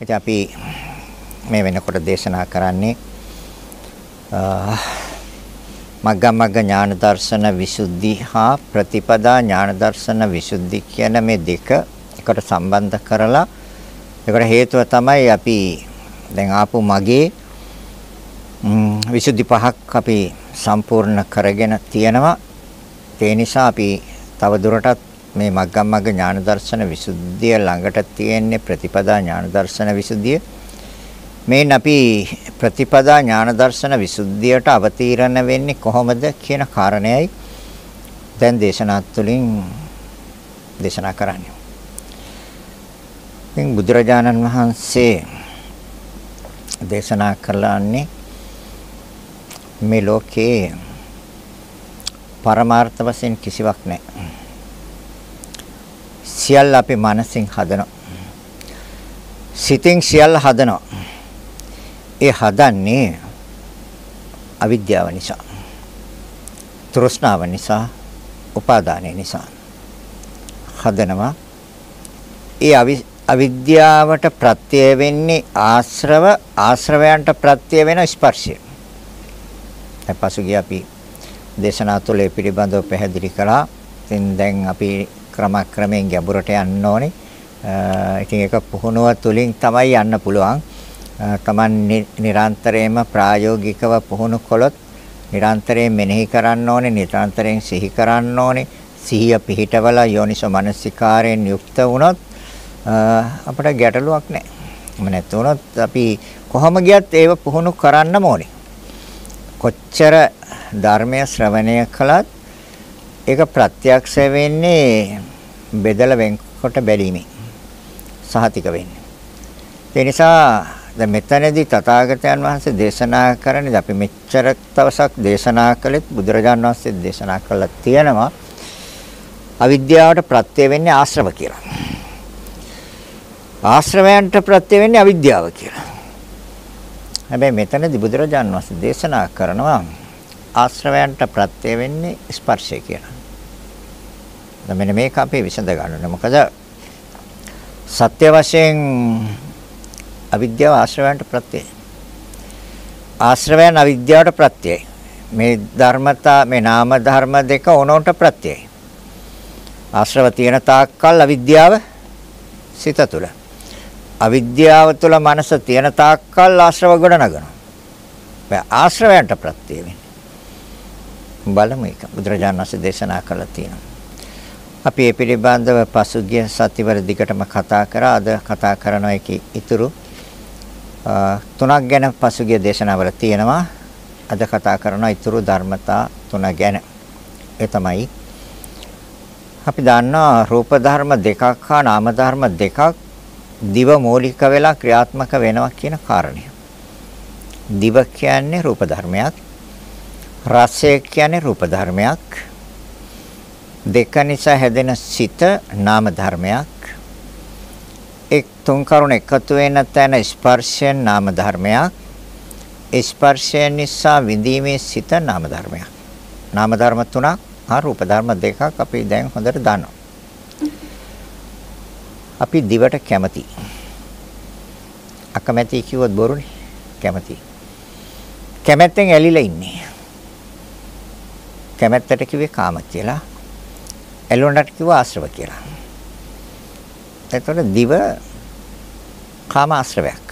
ඉතින් අපි මේ වෙනකොට දේශනා කරන්නේ මග්ගමග්ග ඥාන දර්ශන විසුද්ධි හා ප්‍රතිපදා ඥාන දර්ශන විසුද්ධි කියන මේ දෙක එකට සම්බන්ධ කරලා ඒකට හේතුව තමයි අපි දැන් ආපු මගේ විසුද්ධි පහක් අපි සම්පූර්ණ කරගෙන තියෙනවා. ඒ නිසා අපි තව දුරටත් මේ මග්ගමග්ග ඥාන දර්ශන විසුද්ධිය ළඟට තියෙන්නේ ප්‍රතිපදා ඥාන දර්ශන විසුද්ධිය. මේන් අපි ප්‍රතිපදා ඥාන දර්ශන විසුද්ධියට අවතීර්ණ වෙන්නේ කොහොමද කියන කාරණයයි දැන් දේශනා තුළින් දේශනා කරන්නේ. ඉතින් බුදුරජාණන් වහන්සේ දේශනා කළාන්නේ මේ ලෝකේ පරමාර්ථ වශයෙන් කිසිවක් නැහැ. සියල්ල අපේ මනසින් හදනවා. සිතින් සියල්ල හදනවා. ඒ හදන්නේ අවිද්‍යාව නිසා. තෘෂ්ණාව නිසා, උපාදානය නිසා. හදනවා. ඒ අවිද්‍යාවට ප්‍රත්‍ය වෙන්නේ ආශ්‍රව ආශ්‍රවයන්ට ප්‍රත්‍ය වෙන ස්පර්ශය. පසුගිය අපි දේශනා තුළ පිළිබඳව පැහැදිලි කළා. ඉතින් දැන් අපි ක්‍රමක්‍රමයෙන් ගැඹුරට යන්න ඕනේ. ඉතින් ඒක පුහුණුව තුලින් තමයි යන්න පුළුවන්. Taman නිරන්තරයෙන්ම ප්‍රායෝගිකව පුහුණු කළොත් නිරන්තරයෙන් මෙනෙහි කරන්න ඕනේ, නිරන්තරයෙන් සිහි කරන්න ඕනේ. සිහිය පිහිටවලා යෝනිසෝ මනසිකාරයෙන් යුක්ත වුණොත් අපිට ගැටලුවක් නැහැ. එහෙම නැත්නම් අපි කොහොම ගියත් ඒව පුහුණු කරන්නම ඕනේ. කොච්චර ධර්මය ශ්‍රවණය කළත් ඒක ප්‍රත්‍යක්ෂ වෙන්නේ බෙදලා වෙන්කොට බැලීමෙන් සහතික වෙන්නේ. ඒ නිසා දැන් මෙතනදී තථාගතයන් වහන්සේ දේශනා කරන්නේ අපි මෙච්චර දවසක් දේශනා කළෙත් බුදුරජාණන් වහන්සේ දේශනා කළා තියෙනවා අවිද්‍යාවට ප්‍රත්‍ය වෙන්නේ ආශ්‍රව කියලා. ආශ්‍රවයන්ට ප්‍රත්‍ය වෙන්නේ අවිද්‍යාව කියලා. හැබැයි මෙතනදී බුදුරජාණන් වහන්සේ දේශනා කරනවා ආශ්‍රවයන්ට ප්‍රත්‍ය වෙන්නේ ස්පර්ශය කියලා. දැන් මෙන්න මේක අපි විසඳ ගන්න ඕනේ. මොකද සත්‍ය වශයෙන් අවිද්‍යාව ආශ්‍රවයන්ට ප්‍රත්‍යයයි. ආශ්‍රවයන් අවිද්‍යාවට ප්‍රත්‍යයයි. මේ ධර්මතා මේ නාම ධර්ම දෙක ඕනොන්ට ප්‍රත්‍යයයි. ආශ්‍රව තියෙන තාක්කල් අවිද්‍යාව සිත තුළ. අවිද්‍යාව තුළ මනස තියෙන තාක්කල් ආශ්‍රව ගොඩ නගනවා. බෑ ආශ්‍රවයන්ට ප්‍රත්‍ය වෙන්නේ. බලමු ඒක බුදුරජාණන් වහන්සේ දේශනා කළා තියෙනවා. අපි මේ පිළිබඳව පසුගිය සතිවල දිගටම කතා කරා. අද කතා කරන එකේ ඉතුරු තුනක් ගැන පසුගිය දේශනාවල තියෙනවා. අද කතා කරන ඉතුරු ධර්මතා තුන ගැන. ඒ තමයි අපි දන්නවා රූප ධර්ම දෙකක් හා නාම ධර්ම දෙකක් දිව මූලික වෙලා ක්‍රියාත්මක වෙනවා කියන කාරණය. දිව කියන්නේ රූප ධර්මයක්. රසය කියන්නේ රූප ධර්මයක්. දෙක නිසා හැදෙන සිත නාම ධර්මයක්. එක් තුන් කරුණ එකතු වෙන තැන ස්පර්ශයෙන් නාම ධර්මයක්. ස්පර්ශය නිසා විඳීමේ සිත නාම ධර්මයක්. නාම ධර්ම තුනක් හා රූප ධර්ම දෙකක් අපි දැන් හොඳට දන්නවා. අපි දිවට කැමති. අකමැති කිව්වොත් බොරුනේ. කැමති. කැමැත්තෙන් ඇලිලා ඉන්නේ. කැමැත්තට කිව්වේ කාම කියලා. ඇලුනට කිව්ව ආශ්‍රව කියලා. එතකොට දිව කාම ආශ්‍රවයක්.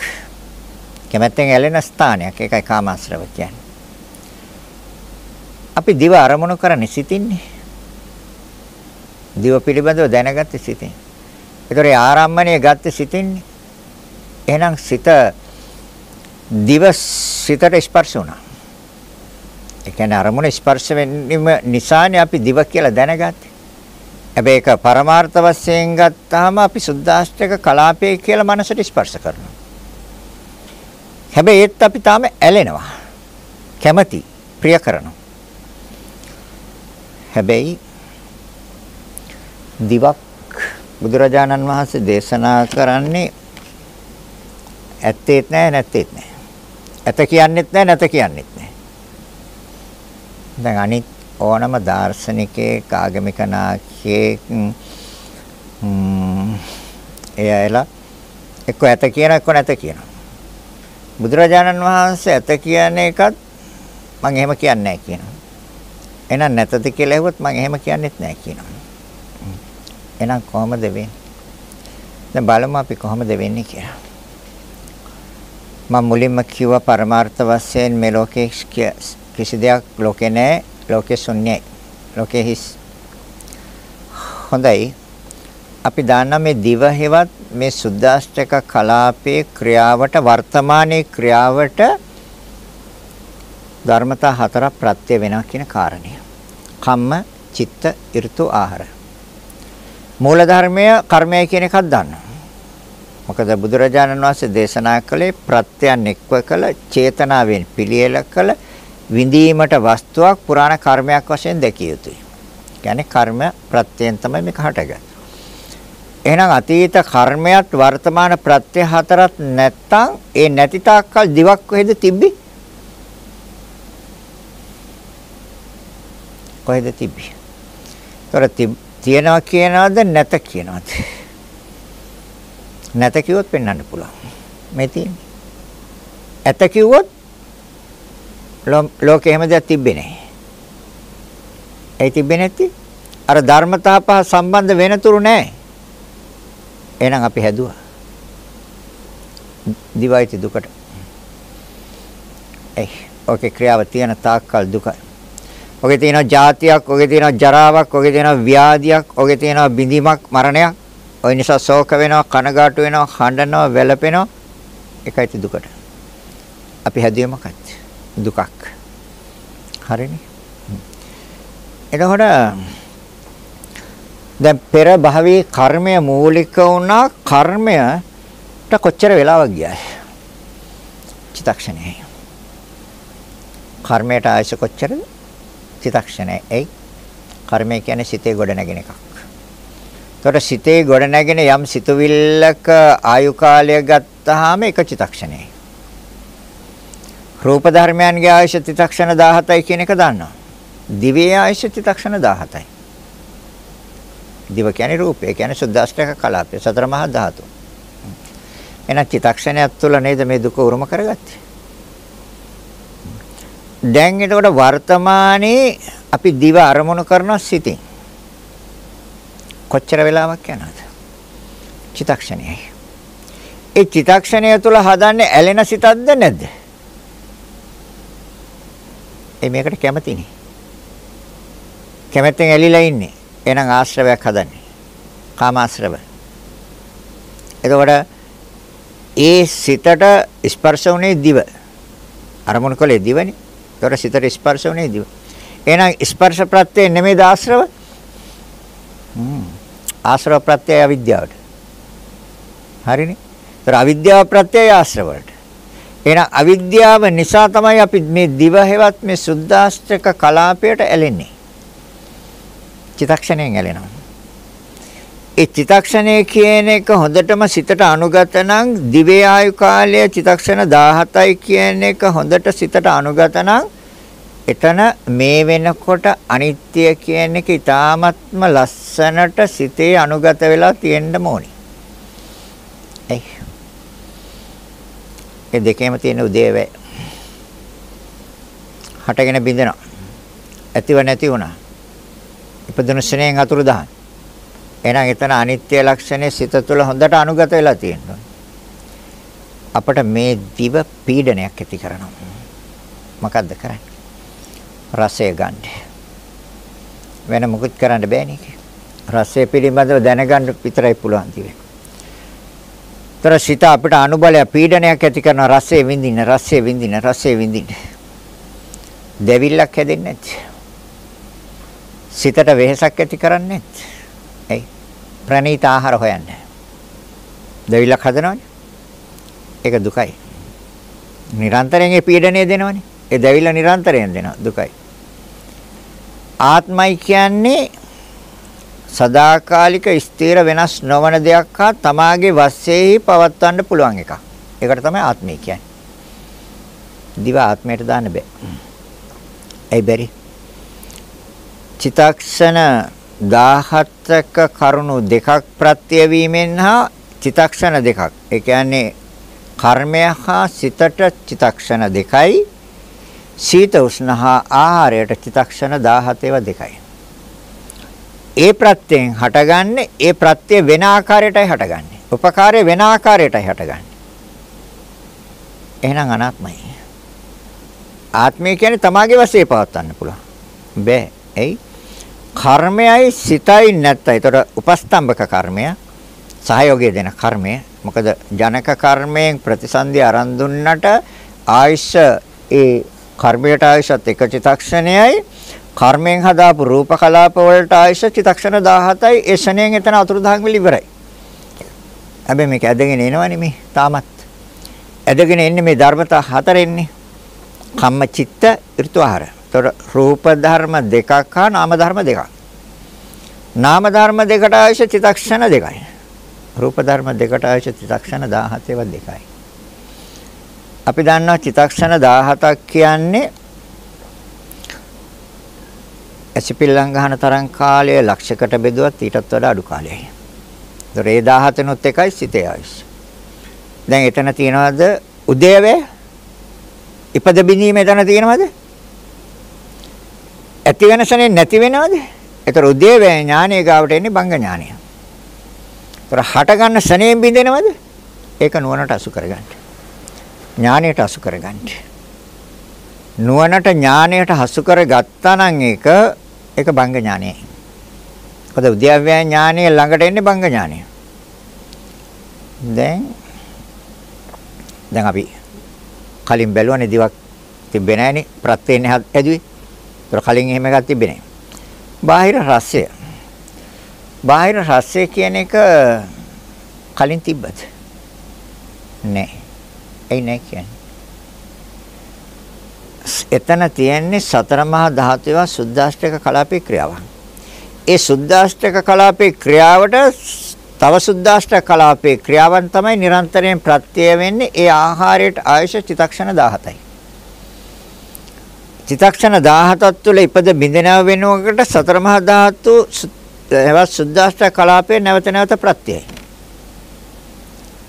කැමැත්තෙන් ඇලෙන ස්ථානයක්. ඒකයි කාම ආශ්‍රව කියන්නේ. අපි දිව අරමුණු කරන්නේ සිතින්නේ. දිව පිළිබඳව දැනගත්තේ සිතින්. ඒතර ඒ ආරම්මණය ගත්තේ සිතින්නේ. එහෙනම් සිත දිව සිතට ස්පර්ශ වුණා. ඒ කියන්නේ අරමුණ ස්පර්ශ වෙන්නම නිසානේ අපි දිව කියලා දැනගත්තේ. හැබැයි ඒක පරමාර්ථ වශයෙන් ගත්තාම අපි සුද්දාෂ්ටක කලාපය කියලා මනසට ස්පර්ශ කරනවා. හැබැයි ඒත් අපි තාම ඇලෙනවා. කැමති, ප්‍රිය කරනවා. හැබැයි දිවක් බුදුරජාණන් වහන්සේ දේශනා කරන්නේ ඇත්තේත් නැහැ නැත්තේත් නැහැ. ඇත කියන්නෙත් නැහැ නැත කියන්නෙත් නැහැ. දැන් අනිත් ඕනම දාර්ශනිකයෙක් ආගමික නායකයෙක් එයාලා එක්ක ඇත කියන එක්ක නැත කියනවා. බුදුරජාණන් වහන්සේ ඇත කියන එකත් මම එහෙම කියන්නේ නැහැ කියනවා. එහෙනම් නැතද කියලා ඇහුවොත් මම එහෙම කියන්නෙත් නැහැ කියනවා. එහෙනම් කොහොමද වෙන්නේ? දැන් බලමු අපි කොහොමද වෙන්නේ කියලා. මම මුලින්ම කිව්වා පරමාර්ථ වශයෙන් මේ ලෝකේ කිසි දෙයක් ලෝකේ නැහැ. ලෝකේ ශුන්‍යයි. ලෝකේ හිස්. හොඳයි. අපි දාන්න මේ දිව හේවත් මේ සුද්දාෂ්ටක කලාපයේ ක්‍රියාවට වර්තමානයේ ක්‍රියාවට ධර්මතා හතරක් ප්‍රත්‍ය වෙනවා කියන කාරණය. කම්ම, චිත්ත, ඍතු, ආහාර. මූල ධර්මය කර්මය කියන එකක් දන්නවා. මොකද බුදුරජාණන් වහන්සේ දේශනා කළේ ප්‍රත්‍යයන් එක්ව කළ චේතනාවෙන් පිළියෙල කළ විඳීමට වස්තුවක් පුරාණ කර්මයක් වශයෙන් දැකිය යුතුයි. කියන්නේ කර්ම ප්‍රත්‍යයෙන් තමයි මේක හටගන්නේ. එහෙනම් අතීත කර්මයක් වර්තමාන ප්‍රත්‍ය හතරක් නැත්තම් ඒ නැති තාක්කල් දිවක් කොහෙද තිබ්බි? කොහෙද තිබ්බි? ତොර තියනවා කියනවද නැත කියනවද? නැත කිව්වොත් පෙන්වන්න පුළුවන්. මේ තියෙන්නේ. ඇත කිව්වොත් ලෝකේ හැම දෙයක් තිබ්බේ නැහැ. ඒ තිබ්බේ නැති අර ධර්මතා පහ සම්බන්ධ වෙනතුරු නැහැ. එහෙනම් අපි හැදුවා. දිවයිති දුකට. ඒ ඔකේ ක්‍රියාව තියෙන තාක්කල් දුකයි. ඔකේ තියෙනවා ජාතියක්, ඔකේ තියෙනවා ජරාවක්, ඔකේ තියෙනවා ව්‍යාධියක්, ඔකේ තියෙනවා බිඳීමක්, මරණයක්. ඔය නිසා ශෝක වෙනවා, කනගාටු වෙනවා, හඬනවා, වැළපෙනවා. ඒකයි දුකට. අපි හැදුවේ මොකක්ද? දුකක්. හරිනේ. එතකොට දැන් පෙර භවයේ කර්මය මූලික වුණා කර්මයට කොච්චර වෙලාවක් ගියාද? චිත්තක්ෂණයයි. කර්මයට ආයස කොච්චරද? චිත්තක්ෂණයයි. එයි කර්මය කියන්නේ සිතේ ගොඩ නැගෙන එකක්. ඒතකොට සිතේ ගොඩ නැගෙන යම් සිතුවිල්ලක ආයු කාලය ගත්තාම එක චිත්තක්ෂණයයි. රූප ධර්මයන්ගේ ආයස චිත්තක්ෂණ 17යි කියන එක දන්නවා. දිව්‍ය ආයස චිත්තක්ෂණ 17යි. දිව කියන්නේ රූපය. කියන්නේ සුද්දාෂ්ටක කලාපය. සතර මහා ධාතු. එහෙනම් චිතක්ෂණයක් තුළ නේද මේ දුක උරුම කරගත්තේ. දැන් එතකොට වර්තමානයේ අපි දිව අරමුණු කරන සිතින් කොච්චර වෙලාවක් යනවද? චිතක්ෂණයයි. ඒ චිතක්ෂණය තුළ හදන්නේ ඇලෙන සිතක්ද නැද්ද? ඒ මේකට කැමතිනේ. කැමැත්තෙන් ඇලිලා ඉන්නේ. එහෙනම් ආශ්‍රවයක් හදන්නේ. කාමාශ්‍රව. එතකොට ඒ සිතට ස්පර්ශ වුණේ දිව. අරමුණු කළේ දිවනේ. එතකොට සිතට ස්පර්ශ වුණේ දිව. එහෙනම් ස්පර්ශ ප්‍රත්‍යය නෙමෙයි ආශ්‍රව. හ්ම්. ආශ්‍රව ප්‍රත්‍යය අවිද්‍යාවට. හරිනේ. ඒතර අවිද්‍යාව ප්‍රත්‍යය ආශ්‍රවයට. එහෙනම් අවිද්‍යාව නිසා තමයි අපි මේ දිව හැවත් මේ සුද්දාස්ත්‍රක කලාපයට ඇලෙන්නේ. චිතක්ෂණයෙන් ඇලෙනවා. ඒ චිතක්ෂණය කියන එක හොඳටම සිතට අනුගත නම් දිවේ ආයු කාලය චිතක්ෂණ 17යි කියන එක හොඳට සිතට අනුගත නම් එතන මේ වෙනකොට අනිත්‍ය කියන එක ඊ타ත්ම ලස්සනට සිතේ අනුගත වෙලා තියෙන්න ඕනි. ඒ ඒ දෙකේම තියෙන උදේවැ හටගෙන බින්දෙනවා. ඇතිව නැති වුණා. ඉපදුණු ශරණයෙන් අතුරුදහන්. එහෙනම් එතන අනිත්‍ය ලක්ෂණය සිත තුළ හොඳට අනුගත වෙලා තියෙනවා. අපට මේ දිව පීඩනයක් ඇති කරනවා. මොකද්ද කරන්නේ? රසය ගන්න. වෙන මොකුත් කරන්න බෑනේ. රසය පිළිබඳව දැනගන්න විතරයි පුළුවන් තියෙන්නේ. තර සිත අපිට අනුබලය පීඩනයක් ඇති කරන රසය විඳින්න, රසය විඳින්න, රසය විඳින්න. දෙවිල්ලක් හැදෙන්නේ නැති. සිතට වෙහෙසක් ඇති කරන්නේ ඇයි? ප්‍රණීත ආහාර හොයන්නේ. දෙවිලක් හදනවනේ. ඒක දුකයි. නිරන්තරයෙන් ඒ පීඩනය දෙනවනේ. ඒ දෙවිල නිරන්තරයෙන් දෙනවා දුකයි. ආත්මයි කියන්නේ සදාකාලික ස්ථිර වෙනස් නොවන දෙයක් හා තමාගේ වශයෙන් පවත්වන්න පුළුවන් එකක්. ඒකට තමයි ආත්මය කියන්නේ. දිව ආත්මයට දාන්න බෑ. ඇයි බැරි? චිතක්ෂණ 17ක කරුණු දෙකක් ප්‍රත්‍ය වීමෙන් හා චිතක්ෂණ දෙකක්. ඒ කියන්නේ කර්මය හා සිතට චිතක්ෂණ දෙකයි. සීත උෂ්ණ හා ආහාරයට චිතක්ෂණ 17 දෙකයි. ඒ ප්‍රත්‍යයෙන් හටගන්නේ ඒ ප්‍රත්‍ය වෙන ආකාරයටයි හටගන්නේ. උපකාරය වෙන ආකාරයටයි හටගන්නේ. එහෙනම් අනාත්මයි. ආත්මය කියන්නේ තමාගේ වශයෙන් පවත්වන්න පුළුවන්. බෑ. එයි කර්මයයි සිතයි නැත්තයි. ඒතර උපස්තම්භක කර්මය සහයෝගය දෙන කර්මය. මොකද ජනක කර්මයෙන් ප්‍රතිසන්දි අරන් දුන්නට ආයශ ඒ කර්මයට ආයශත් එක චිතක්ෂණයයි කර්මයෙන් හදාපු රූප කලාප වලට ආයශ චිතක්ෂණ 17යි ඒ ෂණයෙන් එතන අතුරුදහන් වෙලා ඉවරයි. හැබැයි මේක ඇදගෙන එනවනේ මේ තාමත්. ඇදගෙන එන්නේ මේ ධර්මතා හතරෙන්නේ. කම්ම චිත්ත ඍතු ආහාර. ඒතර රූප ධර්ම දෙකක් හා නාම ධර්ම දෙකක්. නාම ධර්ම දෙකට අවශ්‍ය චිත්තක්ෂණ දෙකයි. රූප ධර්ම දෙකට අවශ්‍ය චිත්තක්ෂණ 17ව දෙකයි. අපි දන්නවා චිත්තක්ෂණ 17ක් කියන්නේ ඇසිපිල්ලම් ගන්න තරම් කාලය ලක්ෂයකට බෙදුවත් ඊටත් වඩා අඩු කාලයයි. ඒතර ඒ 17නොත් එකයි සිතේ ආයුෂ. දැන් එතන තියනවාද උදේවේ ඉපද බිනීම එතන තියෙනවද? ඇති වෙනසනේ නැති වෙනවද? ඒතර උදේවේ ඥානීය ගාවට එන්නේ බංග ඥානය. ඒතර හට ගන්න සනේම් බින්දෙනවද? ඒක නුවණට අසු කරගන්න. ඥානයට අසු කරගන්න. නුවණට ඥානයට හසු කරගත්තා නම් ඒක ඒක බංග ඥානයයි. මොකද උද්‍යව්‍ය ඥානය ළඟට එන්නේ බංග ඥානය. දැන් දැන් අපි කලින් බැලුවනේ දිවක් තිබ්බේ නැහනේ ප්‍රත්‍යයෙන් හැදුවේ. ඒතර කලින් එහෙම එකක් තිබ්බේ නැහැ. බාහිර රසය. බාහිර රසය කියන එක කලින් තිබ්බද? නැහැ. එයි නැහැ කියන්නේ. එතන තියෙන්නේ සතර මහා ධාතුවේ සුද්දාෂ්ටක කලාපේ ක්‍රියාවක්. ඒ සුද්දාෂ්ටක කලාපේ ක්‍රියාවට තව සුද්දාෂ්ටක කලාපේ ක්‍රියාවන් තමයි නිරන්තරයෙන් ප්‍රත්‍ය වෙන්නේ ඒ ආහාරයට ආයශ චිතක්ෂණ 17යි. චිතක්ෂණ 17ක් තුළ ඉපද බිඳෙනව වෙනකොට සතර මහා ධාතු එවත් සුද්දාෂ්ටක කලාපේ නැවත නැවත ප්‍රත්‍යයයි.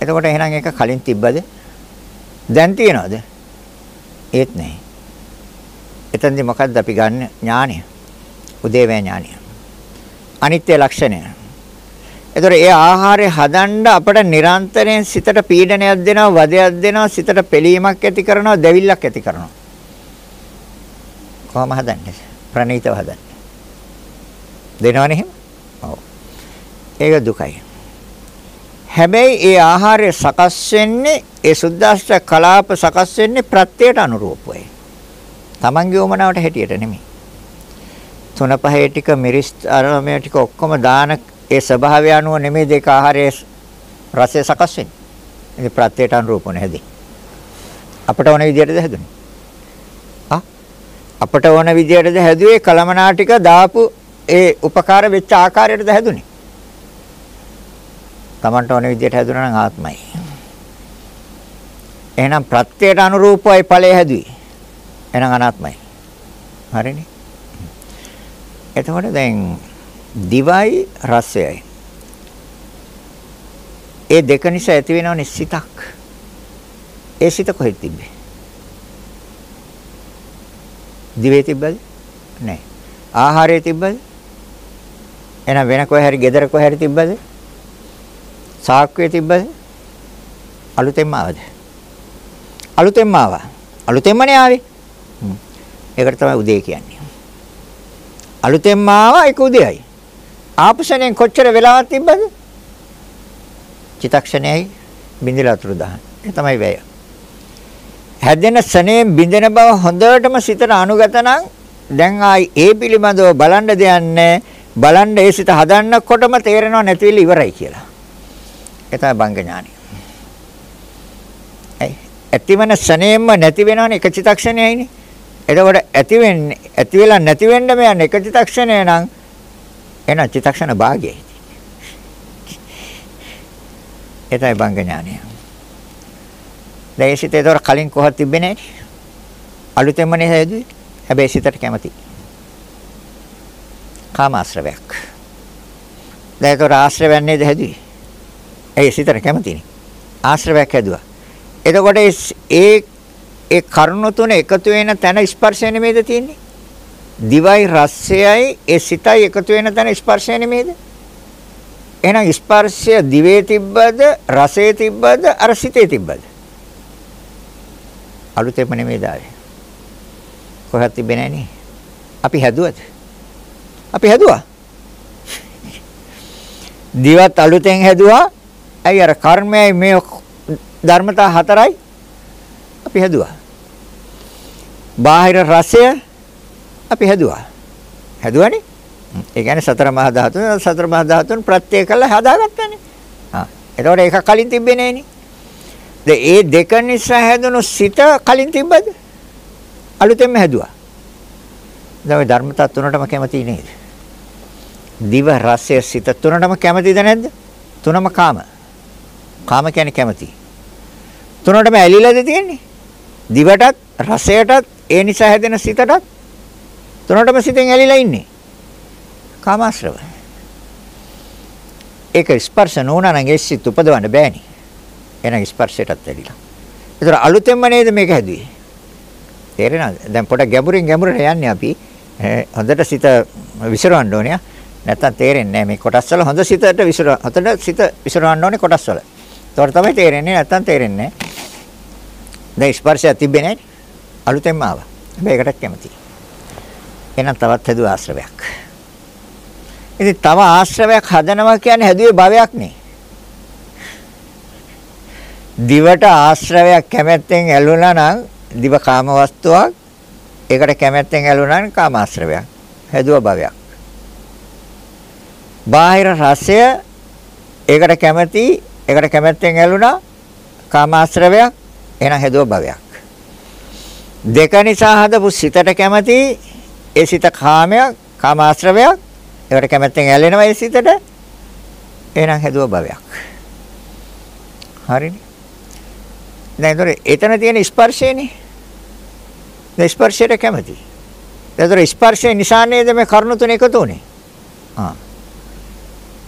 එතකොට එහෙනම් ඒක කලින් තිබ්බද? දැන් තියනවද? ඒත් නැහැ. එතෙන්දි මොකද්ද අපි ගන්න ඥානය? උදේවැ ඥානය. අනිත්‍ය ලක්ෂණය. ඒතර ඒ ආහාරය හදන්න අපට නිරන්තරයෙන් සිතට පීඩනයක් දෙනවා, වදයක් දෙනවා, සිතට පෙලීමක් ඇති කරනවා, දැවිල්ලක් ඇති කරනවා. කොහොම හදන්නේ? ප්‍රණීතව හදන්නේ. දෙනවනේ එහෙම? ඔව්. ඒක දුකයි. හැබැයි ඒ ආහාරය සකස් වෙන්නේ ඒ සුද්දාෂ්ට කලාප සකස් වෙන්නේ ප්‍රත්‍යයට අනුරූපවයි. Tamange උමනාවට හැටියට නෙමෙයි. තුන පහේ ටික මිරිස් අරමේ ටික ඔක්කොම දාන ඒ ස්වභාවය අනුව නෙමෙයි දෙක ආහාරයේ රසය සකස් වෙන්නේ. ඉතින් ප්‍රත්‍යයට අනුරූපව හැදී. අපට ඕන විදිහටද හැදුනේ? ආ අපට ඕන විදිහටද හැදුවේ කලමනා ටික දාපු ඒ උපකාර වෙච්ච ආකාරයටද හැදුනේ? Tamanට ඕන විදිහට හැදුනා නම් ආත්මයි. එහෙනම් ප්‍රත්‍යයට අනුරූපවයි ඵලය හැදුවේ. එහෙනම් අනාත්මයි. හරිනේ? එතකොට දැන් දිවයි රසයයි. ඒ දෙක නිසා ඇති වෙනවනේ සිතක්. ඒ සිත කොහෙද තිබ්බේ? දිවේ තිබ්බද? නැහැ. ආහාරයේ තිබ්බද? එහෙනම් වෙන කොහේ හරි gedara කොහේ හරි තිබ්බද? සාක්කුවේ තිබ්බද? අලුතෙන්ම ආවද? අලුතෙන්ම ආවා. අලුතෙන්මනේ ආවේ. ඒකට තමයි උදේ කියන්නේ. අලුතෙන්ම ආවා ඒක උදේයි. ආපසණයෙන් කොච්චර වෙලාවක් තිබ්බද? චිතක්ෂණයයි බින්දලා අතුරු දහන. ඒ තමයි වැය. හැදෙන සනේ බින්දෙන බව හොඳටම සිතට අනුගත නම් දැන් ආයි ඒ පිළිබඳව බලන්න දෙයක් බලන්න ඒ සිත හදන්නකොටම තේරෙනව නැතිවිලි ඉවරයි කියලා. ඒ තමයි බංග ඥානය. ඒ ඇතිවන සනේම්ම නැති වෙනවනේ එක චිතක්ෂණයයිනේ. එතකොට ඇති වෙන්නේ ඇති වෙලා නැති වෙන්න මෙයන් එක චිතක්ෂණය නම් එහෙනම් චිත්තක්ෂණ භාගයයි. ඒතයි බංග ඥානය. දැන් ඒ සිත ඒතර කලින් කොහොත් තිබ්බේ නැහැ. අලුතෙන්මනේ හැදුවේ. හැබැයි සිතට කැමති. කාම ආශ්‍රවයක්. දැන් ඒතර ආශ්‍රවයක් නේද හැදුවේ? ඒ සිතට කැමතිනේ. ආශ්‍රවයක් හැදුවා. එතකොට ඒ ඒ කරුණු තුන එකතු වෙන තැන ස්පර්ශය නෙමෙයිද තියෙන්නේ? දිවයි රසයයි ඒ සිතයි එකතු වෙන තැන ස්පර්ශය නෙමෙයිද? එහෙනම් ස්පර්ශය දිවේ තිබ්බද රසයේ තිබ්බද අර සිතේ තිබ්බද? අලුතෙන්ම නෙමෙයි දාවේ. කොහෙවත් තිබෙන්නේ නැහැ අපි හැදුවද? අපි හැදුවා. දිවත් අලුතෙන් හැදුවා. ඇයි අර කර්මයයි මේ ධර්මතා හතරයි අපි හැදුවා. බාහිර රසය අපි හැදුවා. හැදුවානේ? ඒ කියන්නේ සතර මහා ධාතුන් සතර මහා ධාතුන් ප්‍රත්‍ය කළා හදාගත්තානේ. ආ. එතකොට ඒක කලින් තිබ්බේ නෑනේ. ඒ දෙක නිසා හැදුණු සිත කලින් තිබ්බද? අලුතෙන්ම හැදුවා. දැන් ওই ධර්මතා තුනටම කැමති නේද? දිව රසය සිත තුනටම කැමතිද නැද්ද? තුනම කාම. කාම කියන්නේ කැමති. තුනටම ඇලිලාද තියෙන්නේ? දිවටත් රසයටත් ඒ නිසා හැදෙන සිතටත් තුනටම සිතෙන් ඇලිලා ඉන්නේ. කාමාශ්‍රව. ඒක ස්පර්ශ නොවුනා නම් ඒ සිත් උපදවන්න බෑනේ. එහෙනම් ස්පර්ශයටත් ඇලිලා. ඒතර අලුතෙන්ම නේද මේක හැදුවේ? තේරෙනවද? දැන් පොඩ ගැඹුරින් ගැඹුරට යන්නේ අපි. හොඳට සිත විසිරවන්න ඕනේ. නැත්තම් තේරෙන්නේ නැහැ මේ කොටස් වල හොඳ සිතට විසිර හොඳට සිත විසිරවන්න ඕනේ කොටස් වල. ඒතකොට තමයි තේරෙන්නේ නැත්තම් තේරෙන්නේ නැහැ. දැන් ස්පර්ශය තිබ්බේ නැහැ. අලුතෙන්ම ආවා. හැබැයි ඒකටත් කැමතියි. එහෙනම් තවත් හැදුව ආශ්‍රවයක්. ඉතින් තව ආශ්‍රවයක් හදනවා කියන්නේ හැදුවේ භවයක් නේ. දිවට ආශ්‍රවයක් කැමැත්තෙන් ඇලුනා නම් දිව කාම වස්තුවක් ඒකට කැමැත්තෙන් ඇලුනා නම් කාමාශ්‍රවයක්. හැදුව භවයක්. බාහිර රසය ඒකට කැමැති ඒකට කැමැත්තෙන් ඇලුනා කාමාශ්‍රවයක් එහෙනම් හැදුව භවයක්. දෙක නිසා හදපු සිතට කැමැති ඒ සිත කාමයක් කාමාශ්‍රවයක් ඒකට කැමැත්තෙන් ඇලෙනවා ඒ සිතට එහෙනම් හැදුව භවයක්. හරිනේ. දැන් ඒතර එතන තියෙන ස්පර්ශයනේ. දැන් ස්පර්ශයට කැමති. ඒතර ස්පර්ශය නිසා නේද මේ කරුණු තුන එකතු වුනේ. ආ.